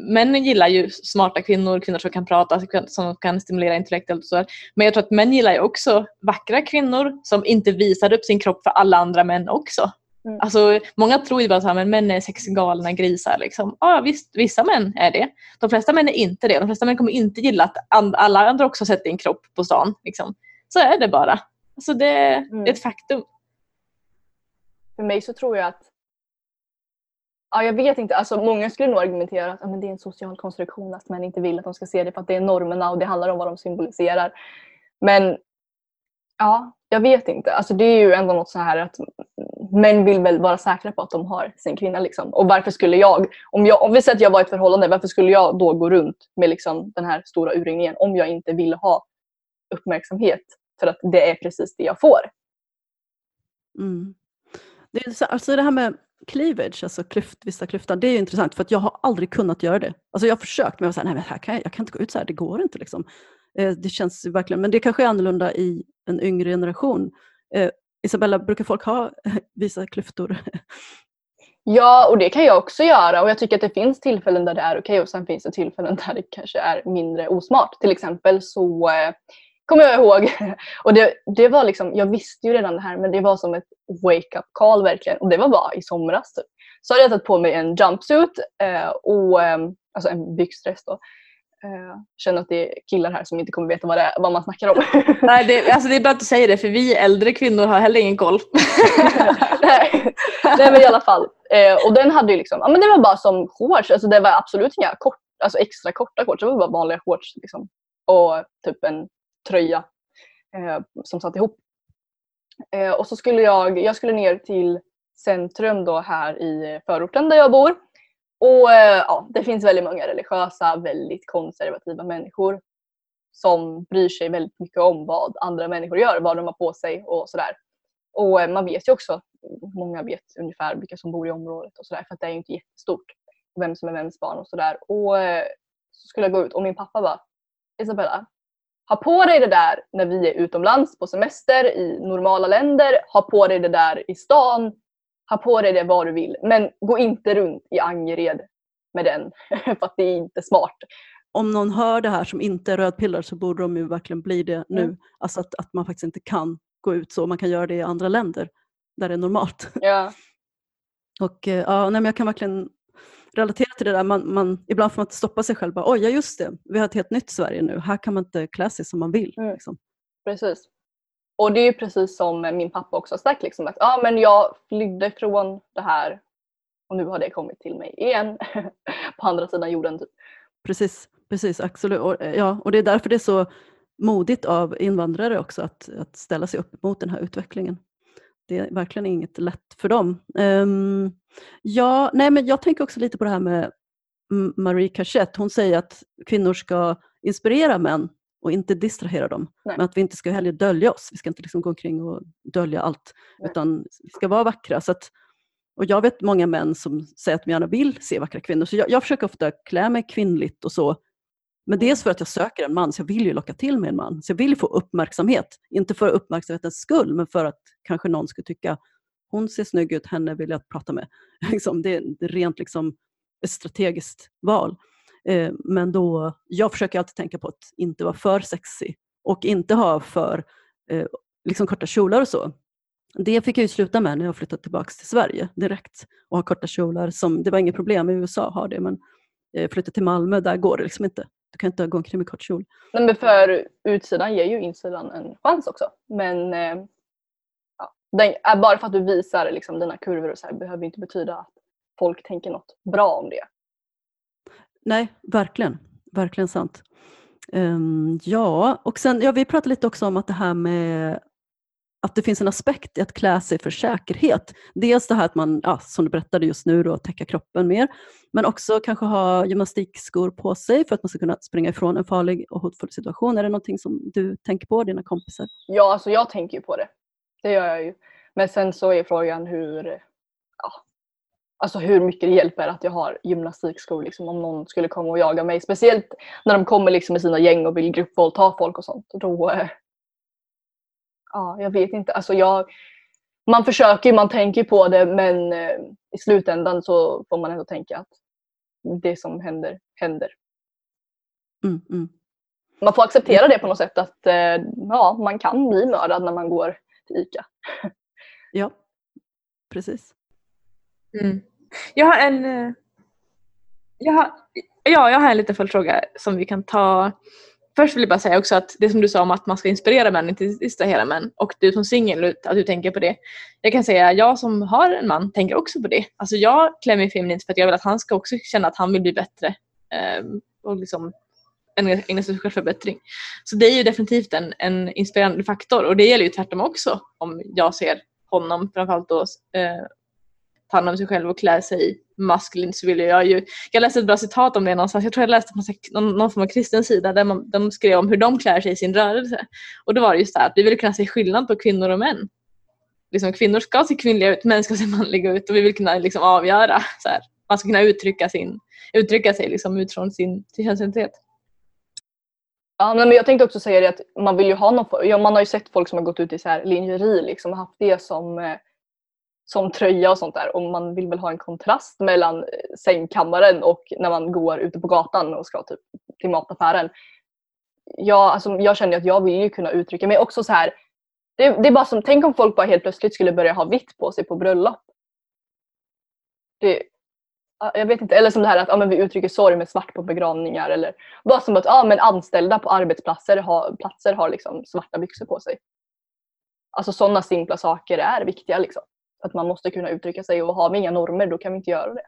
männen gillar ju smarta kvinnor, kvinnor som kan prata, som kan stimulera intellektuellt och så. Men jag tror att män gillar ju också vackra kvinnor som inte visar upp sin kropp för alla andra män också. Mm. Alltså, många tror ju bara att män är sexgalna grisar. Liksom. Ja, visst, vissa män är det. De flesta män är inte det. De flesta män kommer inte gilla att alla andra också sätter en kropp på stan. Liksom. Så är det bara. Alltså, det, Mm. det är ett faktum. För mig så tror jag att Ja, jag vet inte. Alltså, många skulle nog argumentera att ja, men det är en social konstruktion att män inte vill att de ska se det för att det är normerna och det handlar om vad de symboliserar. Men ja, jag vet inte. Alltså, det är ju ändå något så här att män vill väl vara säkra på att de har sin kvinna. Liksom. Och varför skulle jag, om, jag, om vi säger att jag var i ett förhållande, varför skulle jag då gå runt med liksom, den här stora urringningen om jag inte ville ha uppmärksamhet? För att det är precis det jag får. Mm. Det, är så, alltså det här med cleavage, alltså klyft, vissa klyftor, det är intressant för att jag har aldrig kunnat göra det. Alltså jag har försökt men jag var så här, nej men här kan jag, jag kan inte gå ut så här, det går inte liksom. Eh, det känns verkligen, men det kanske är annorlunda i en yngre generation. Eh, Isabella, brukar folk ha vissa klyftor? Ja, och det kan jag också göra. Och jag tycker att det finns tillfällen där det är okej och sen finns det tillfällen där det kanske är mindre osmart. Till exempel så eh, kommer jag ihåg, och det, det var liksom, jag visste ju redan det här men det var som ett wake-up call verkligen. Och det var bara i somras typ. Så hade jag tagit på mig en jumpsuit eh, och eh, alltså en byxdress då. Eh, känner att det är killar här som inte kommer veta vad, det är, vad man snackar om. Nej, det, alltså det är bra att du säger det för vi äldre kvinnor har heller ingen koll. nej, nej men i alla fall. Eh, och den hade ju liksom, ja men det var bara som shorts. Alltså det var absolut inga kort, alltså extra korta shorts. Det var bara vanliga shorts liksom. Och typ en tröja eh, som satt ihop. Eh, och så skulle jag, jag skulle ner till centrum då här i förorten där jag bor. Och eh, ja, det finns väldigt många religiösa, väldigt konservativa människor som bryr sig väldigt mycket om vad andra människor gör, vad de har på sig och sådär. Och eh, man vet ju också, många vet ungefär vilka som bor i området och sådär för att det är ju inte jättestort. Vem som är vems barn och sådär. Och eh, så skulle jag gå ut och min pappa bara Isabella, ha på dig det där när vi är utomlands på semester i normala länder. Ha på dig det där i stan. Ha på dig det var du vill. Men gå inte runt i Angered med den. för att det är inte smart. Om någon hör det här som inte är rödpillad så borde de ju verkligen bli det nu. Mm. Alltså att, att man faktiskt inte kan gå ut så. Man kan göra det i andra länder där det är normalt. Ja. Och eh, ja, nej, jag kan verkligen relatera till det där. Man, man, ibland får man stoppa sig själv. Bara, Oj, ja just det. Vi har ett helt nytt Sverige nu. Här kan man inte klä sig som man vill. Mm. Liksom. Precis. Och det är ju precis som min pappa också har sagt. Liksom, att ah, men jag flydde från det här och nu har det kommit till mig igen. på andra sidan jorden. Typ. Precis, precis absolut. Och, eh, ja, och det är därför det är så modigt av invandrare också att, att ställa sig upp mot den här utvecklingen. Det är verkligen inget lätt för dem. Um, ja, nej, men jag tänker också lite på det här med Marie Cachette. Hon säger att kvinnor ska inspirera män och inte distrahera dem. Nej. Men att vi inte ska heller dölja oss. Vi ska inte liksom gå omkring och dölja allt. Nej. Utan vi ska vara vackra. Så att, och jag vet många män som säger att de gärna vill se vackra kvinnor. Så jag, jag försöker ofta klä mig kvinnligt och så. Men dels för att jag söker en man, så jag vill ju locka till mig en man. Så jag vill ju få uppmärksamhet. Inte för uppmärksamhetens skull, men för att kanske någon skulle tycka hon ser snygg ut, henne vill jag prata med. Liksom, det är det är rent liksom ett strategiskt val. Eh, men då, jag försöker alltid tänka på att inte vara för sexy och inte ha för eh, liksom korta kjolar och så. Det fick jag ju sluta med när jag flyttade tillbaka till Sverige direkt och ha korta kjolar. Som, det var inget problem i USA att ha det, men eh, flytta till Malmö, där går det liksom inte. Du kan inte gå omkring med kort kjol. Nej, men för utsidan ger ju insidan en chans också. Men eh, ja, den, eh, bara för att du visar liksom, dina kurvor och så här, behöver inte betyda att folk tänker något bra om det. Nej, verkligen. Verkligen sant. Um, ja, och sen, ja, vi pratade lite också om att det här med att det finns en aspekt i att klä sig för säkerhet. Dels det här att man, ja, som du berättade just nu, då, täcka kroppen mer. Men också kanske ha gymnastikskor på sig för att man ska kunna springa ifrån en farlig och hotfull situation. Är det någonting som du tänker på, dina kompisar? Ja, alltså jag tänker ju på det. Det gör jag ju. Men sen så är frågan hur, ja, alltså hur mycket det hjälper att jag har gymnastikskor liksom, om någon skulle komma och jaga mig. Speciellt när de kommer liksom med sina gäng och vill gruppvåldta folk och sånt. Då, eh, ja, jag vet inte. Alltså jag, man försöker man tänker på det men eh, i slutändan så får man ändå tänka att det som händer, händer. Mm, mm. Man får acceptera det på något sätt att eh, ja, man kan bli mördad när man går till ICA. Ja, Precis. Mm. Jag har en... Eh, jag har, ja, jag har en liten följdfråga som vi kan ta. Först vill jag bara säga också att det som du sa om att man ska inspirera män, inte distrahera män. Och du som singel, att du tänker på det. Jag kan säga att jag som har en man tänker också på det. Alltså jag klär mig feminint för att jag vill att han ska också känna att han vill bli bättre. ehm, och liksom ägna sig åt självförbättring. Så det är ju definitivt en, en inspirerande faktor. Och det gäller ju tvärtom också. Om jag ser honom framförallt då eh, ta hand om sig själv och klä sig maskulint så vill jag ju... Jag läste ett bra citat om det någonstans. Jag tror jag läste på någon, någon form av kristen sida där man, de skrev om hur de klär sig i sin rörelse. Och då var det just det här att vi vill kunna se skillnad på kvinnor och män. Liksom, kvinnor ska se kvinnliga ut, män ska se manliga ut och vi vill kunna liksom, avgöra. Så här. Man ska kunna uttrycka, sin, uttrycka sig liksom, utifrån sin, sin könsidentitet. Ja, men jag tänkte också säga det att man vill ju ha någon, ja, man har ju sett folk som har gått ut i så här lingerie liksom och haft det som, eh, som tröja och sånt där och man vill väl ha en kontrast mellan eh, sängkammaren och när man går ute på gatan och ska typ till mataffären. Jag, alltså, jag känner att jag vill ju kunna uttrycka mig också så här. Det, det är bara som, tänk om folk bara helt plötsligt skulle börja ha vitt på sig på bröllop. Det, jag vet inte, eller som det här att ja, men vi uttrycker sorg med svart på begravningar eller bara som att ja, men anställda på arbetsplatser har, platser har liksom svarta byxor på sig. Alltså sådana simpla saker är viktiga liksom. Att man måste kunna uttrycka sig och har vi inga normer då kan vi inte göra det.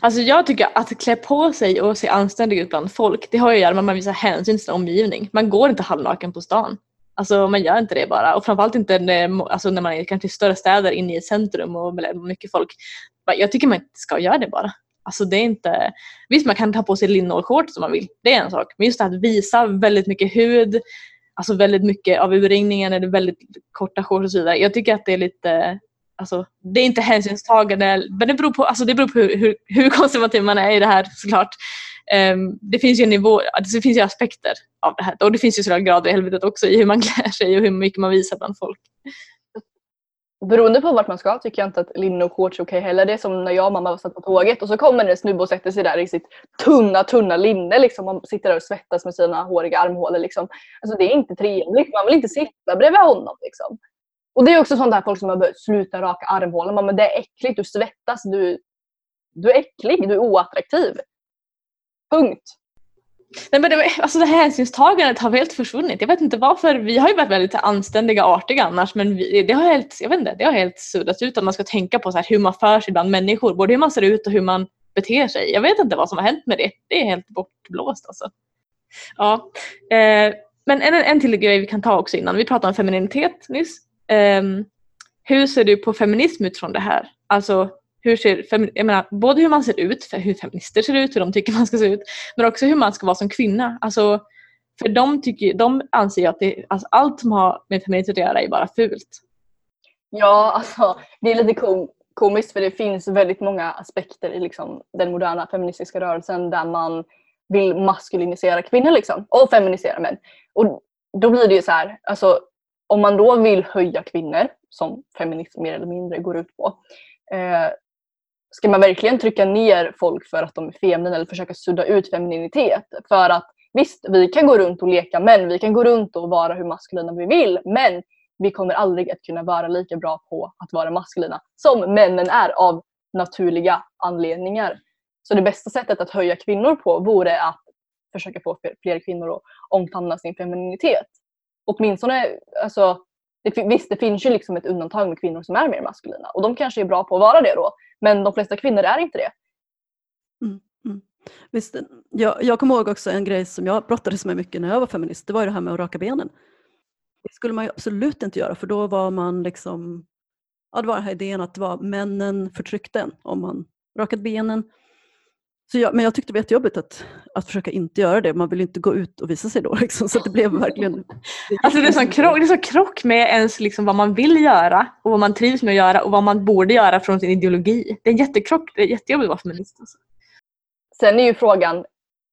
Alltså jag tycker att klä på sig och se anständig ut bland folk, det har ju att göra med att man visar hänsyn till sin omgivning. Man går inte halvnaken på stan. Alltså man gör inte det bara. Och framförallt inte när, alltså när man är kanske i större städer inne i centrum och med mycket folk. Jag tycker man inte ska göra det bara. Alltså det är inte... Visst man kan ta på sig linne och shorts om man vill. Det är en sak. Men just det här att visa väldigt mycket hud, alltså väldigt mycket av urringningen eller väldigt korta shorts och så vidare. Jag tycker att det är lite... Alltså, det är inte hänsynstagande, men det beror på, alltså det beror på hur, hur, hur konservativ man är i det här såklart. Um, det finns ju nivå, alltså det finns ju aspekter av det här och det finns ju sådana grader i helvetet också i hur man klär sig och hur mycket man visar bland folk. Beroende på vart man ska tycker jag inte att linne och shorts är okej heller. Det är som när jag och mamma satt på tåget och så kommer en snubbe och sätter sig där i sitt tunna, tunna linne. Liksom. Man sitter där och svettas med sina håriga armhålor. Liksom. Alltså, det är inte trevligt. Man vill inte sitta bredvid honom. Liksom. Och det är också sånt där folk som har börjat sluta raka armhålan. Man, men det är äckligt, du svettas, du, du är äcklig, du är oattraktiv. Punkt. Nej, men det, alltså det här hänsynstagandet har helt försvunnit. Jag vet inte varför. Vi har ju varit väldigt anständiga och artiga annars men vi, det har helt, jag vet inte, det har helt suddats ut att man ska tänka på så här, hur man för sig bland människor. Både hur man ser ut och hur man beter sig. Jag vet inte vad som har hänt med det. Det är helt bortblåst alltså. Ja. Eh, men en, en till grej vi kan ta också innan. Vi pratade om femininitet nyss. Um, hur ser du på feminism utifrån det här? Alltså hur ser, jag menar, både hur man ser ut, för hur feminister ser ut, hur de tycker man ska se ut, men också hur man ska vara som kvinna. Alltså, för de, tycker, de anser ju att det, alltså, allt som har med feminism att göra är bara fult. Ja, alltså det är lite kom komiskt för det finns väldigt många aspekter i liksom, den moderna feministiska rörelsen där man vill maskulinisera kvinnor liksom, och feminisera män. Och då blir det ju så här, alltså, om man då vill höja kvinnor, som feminism mer eller mindre går ut på, eh, ska man verkligen trycka ner folk för att de är feminina eller försöka sudda ut femininitet? För att visst, vi kan gå runt och leka män, vi kan gå runt och vara hur maskulina vi vill, men vi kommer aldrig att kunna vara lika bra på att vara maskulina som männen är av naturliga anledningar. Så det bästa sättet att höja kvinnor på vore att försöka få fler- fler kvinnor att omfamna sin femininitet. Åtminstone, alltså, det, visst det finns ju liksom ett undantag med kvinnor som är mer maskulina och de kanske är bra på att vara det då. Men de flesta kvinnor är inte det. Mm, mm. Visst, jag, jag kommer ihåg också en grej som jag brottades med mycket när jag var feminist. Det var ju det här med att raka benen. Det skulle man ju absolut inte göra för då var man liksom... Ja, det var den här idén att det var männen förtryckte en om man rakat benen. Så jag, men jag tyckte det var jättejobbigt att, att försöka inte göra det. Man vill ju inte gå ut och visa sig då. Liksom, så att det blev verkligen... Alltså det är sån krock, det är så krock med ens liksom vad man vill göra och vad man trivs med att göra och vad man borde göra från sin ideologi. Det är en jättekrock, det är jättejobbigt att vara feminist. Alltså. Sen är ju frågan,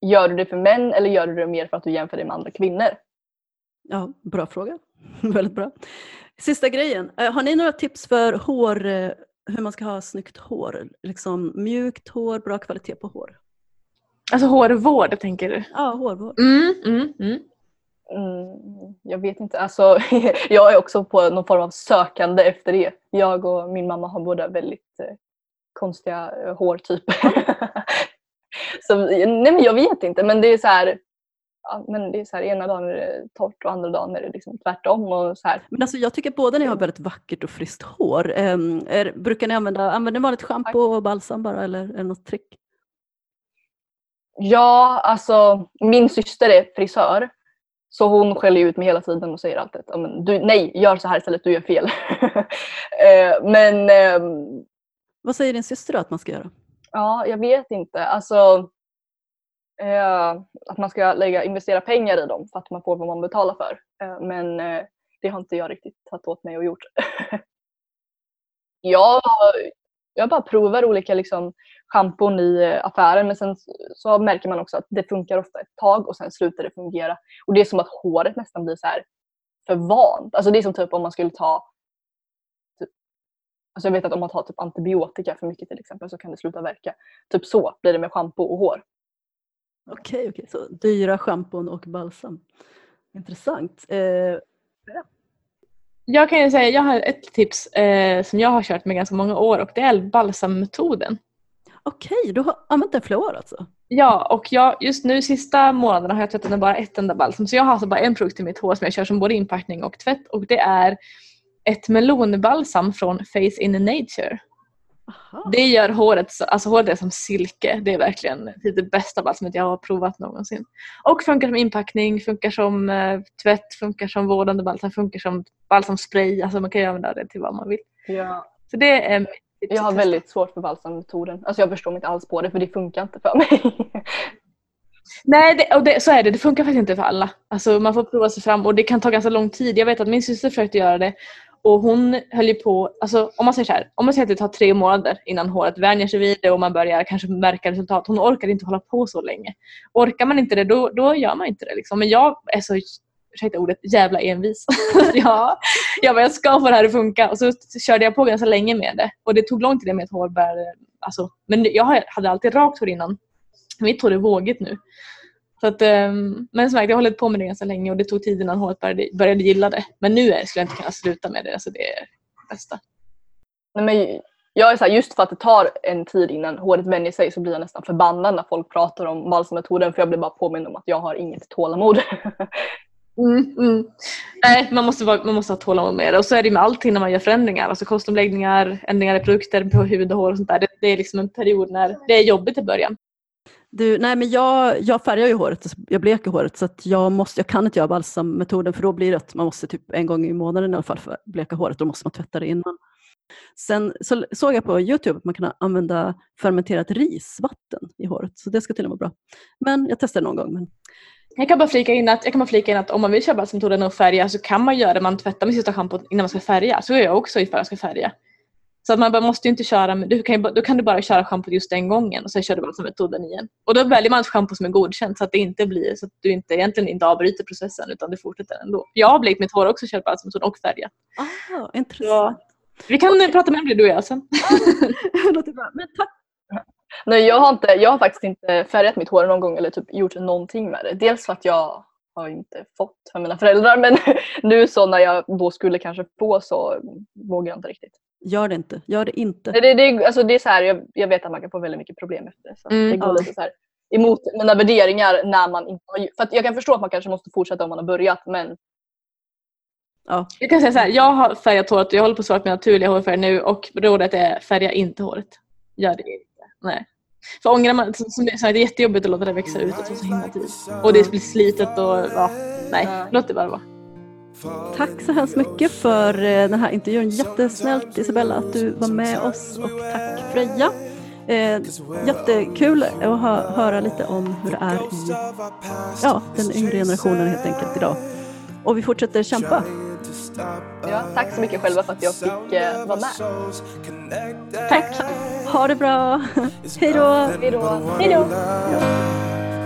gör du det för män eller gör du det mer för att du jämför dig med andra kvinnor? Ja, bra fråga. Väldigt bra. Sista grejen. Eh, Har ni några tips för hår, hur man ska ha snyggt hår? Liksom mjukt hår, bra kvalitet på hår? alltså hårvård tänker du? Ja, hårvård. Mm, mm, mm. Mm, jag vet inte. Alltså, jag är också på någon form av sökande efter det. Jag och min mamma har båda väldigt eh, konstiga eh, hårtyper. så, nej men jag vet inte men det är så här, men det är så här ena dagen är det torrt och andra dagen är det liksom tvärtom. Och så här. Men alltså, jag tycker båda ni har väldigt vackert och friskt hår. Um, är, brukar ni använda, använder ni vanligt schampo och balsam bara eller är det något trick? Ja, alltså min syster är frisör. Så hon skäller ut mig hela tiden och säger alltid att du, nej, gör så här istället, du gör fel. Eh, men... Um, Vad säger din syster då att man ska göra? Ja, jag vet inte. Alltså, Eh, att man ska lägga, investera pengar i dem för att man får vad man betalar för. Eh, men eh, det har inte jag riktigt tagit åt mig och gjort. jag, jag bara provar olika liksom, schampon i affären men sen så märker man också att det funkar ofta ett tag och sen slutar det fungera. Och det är som att håret nästan blir så här för vant. Alltså det är som typ om man skulle ta typ, Alltså jag vet att om man tar typ antibiotika för mycket till exempel så kan det sluta verka. Typ så blir det med schampo och hår. Okej, okej. så dyra schampon och balsam. Intressant. Eh, ja. Jag kan ju säga, jag har ett tips eh, som jag har kört med ganska många år och det är balsammetoden. Okej, du har använt den flera år alltså? Ja, och jag, just nu sista månaderna har jag tvättat med bara ett enda balsam. Så jag har alltså bara en produkt i mitt hår som jag kör som både inpackning och tvätt och det är ett melonbalsam från Face in Nature. Aha. Det gör håret, så- alltså håret är som silke. Det är verkligen typ det bästa balsamet jag har provat någonsin. Och funkar som inpackning, funkar som eh, tvätt, funkar som vårdande balsam, funkar som balsamspray. Alltså man kan ju använda det till vad man vill. Ja. Så det är mitt tips Jag har väldigt svårt för balsammetoden. Alltså jag förstår mig inte alls på det för det funkar inte för mig. Nej, det, och det, så är det. Det funkar faktiskt inte för alla. Alltså, man får prova sig fram och det kan ta ganska lång tid. Jag vet att min syster försökte göra det och hon höll ju på, alltså, om man säger så här, om man säger att det tar tre månader innan håret vänjer sig vid det och man börjar kanske märka resultat. Hon orkar inte hålla på så länge. Orkar man inte det då, då gör man inte det. Liksom. Men jag är så, ursäkta ordet, jävla envis. ja, jag bara, jag ska få det här att funka och så körde jag på ganska länge med det och det tog lång tid med ett hår började, alltså, men jag hade alltid rakt hår innan. Mitt hår är vågigt nu. Så att, ehm, men som sagt, jag har hållit på med det ganska länge och det tog tid innan håret började, började gilla det. Men nu är, skulle jag inte kunna sluta med det. Alltså det är det bästa. Nej, men jag är så här, just för att det tar en tid innan håret vänjer sig så blir jag nästan förbannad när folk pratar om balsammetoden för jag blir bara påmind om att jag har inget tålamod. Mm, mm. Nej, man måste, vara, man måste ha tålamod med det. Och så är det med allting när man gör förändringar. Alltså kostomläggningar, ändringar i produkter på hud och hår och sånt där. Det, det är liksom en period när det är jobbigt i början. Du, nej men jag, jag färgar ju håret, jag bleker håret så att jag, måste, jag kan inte göra balsammetoden för då blir det att man måste typ en gång i månaden i alla fall för bleka håret, då måste man tvätta det innan. Sen så såg jag på Youtube att man kan använda fermenterat risvatten i håret, så det ska tydligen vara bra. Men jag testade någon gång. Men Jag kan bara flika in att, jag kan bara flika in att om man vill köra balsammetoden och färga så kan man göra det. Man tvättar med sista schampot innan man ska färga. Så gör jag också ifall jag ska färga. Så att man bara måste ju inte köra, med- du kan ju, bara- då kan du bara köra schampot just den gången och sen kör du balsammetoden igen. Och då väljer man ett schampo som är godkänt så att det inte blir så att du inte egentligen inte avbryter processen utan du fortsätter ändå. Jag har blekt mitt hår också, kört balsammetod och färgat. ah, intressant. Vi kan eh, prata mer om det du och jag sen. Men tack. Nej, jag har, inte, jag har faktiskt inte färgat mitt hår någon gång eller typ gjort någonting med det. Dels för att jag har inte fått för mina föräldrar men nu så när jag då skulle kanske få så vågar jag inte riktigt. Gör det inte. Gör det inte. Det, det, det, alltså det är så här, jag, jag vet att man kan få väldigt mycket problem efter det. Så Mm, det går ja. lite så här emot mina värderingar när man inte har För att jag kan förstå att man kanske måste fortsätta om man har börjat men Ja. Jag kan säga så här, jag har färgat håret och jag håller på att svara på min naturliga hårfärg nu och rådet är färga inte håret. Gör det inte. Nej. För ångrar man, så, så, så är det jättejobbigt att låta det växa ut och ta så himla tid. Och det blir slitet och ja, nej, låt det bara vara. Tack så hemskt mycket för eh, den här intervjun. Jättesnällt Isabella att du var med oss och tack Freja. Eh, jättekul att hö- höra lite om hur det är i ja, den yngre generationen helt enkelt idag. Och vi fortsätter kämpa. Ja, tack så mycket själva för att jag fick eh, vara med. Tack! Ha det bra. Hej då. Hej då! Hej då!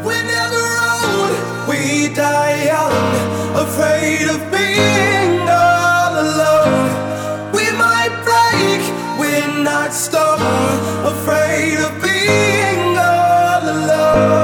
We never old, we die young, afraid of being all alone. We might break, we're not stone, afraid of being all alone.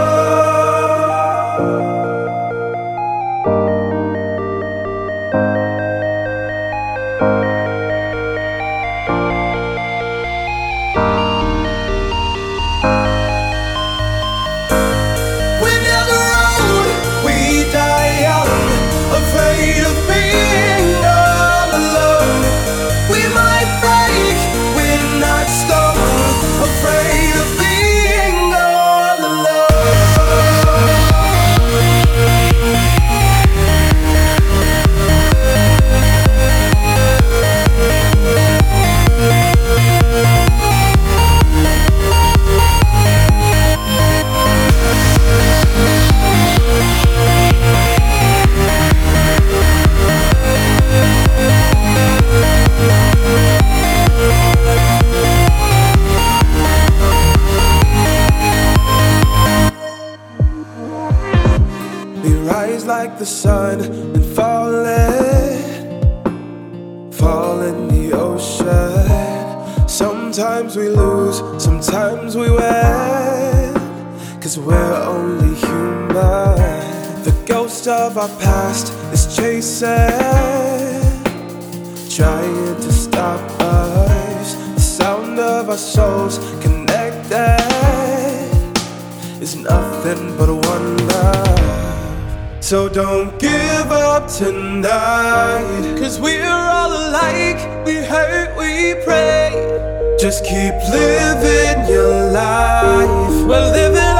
don't give up tonight. Cause we're all alike, we hurt, we pray. Just keep living your life. We're living.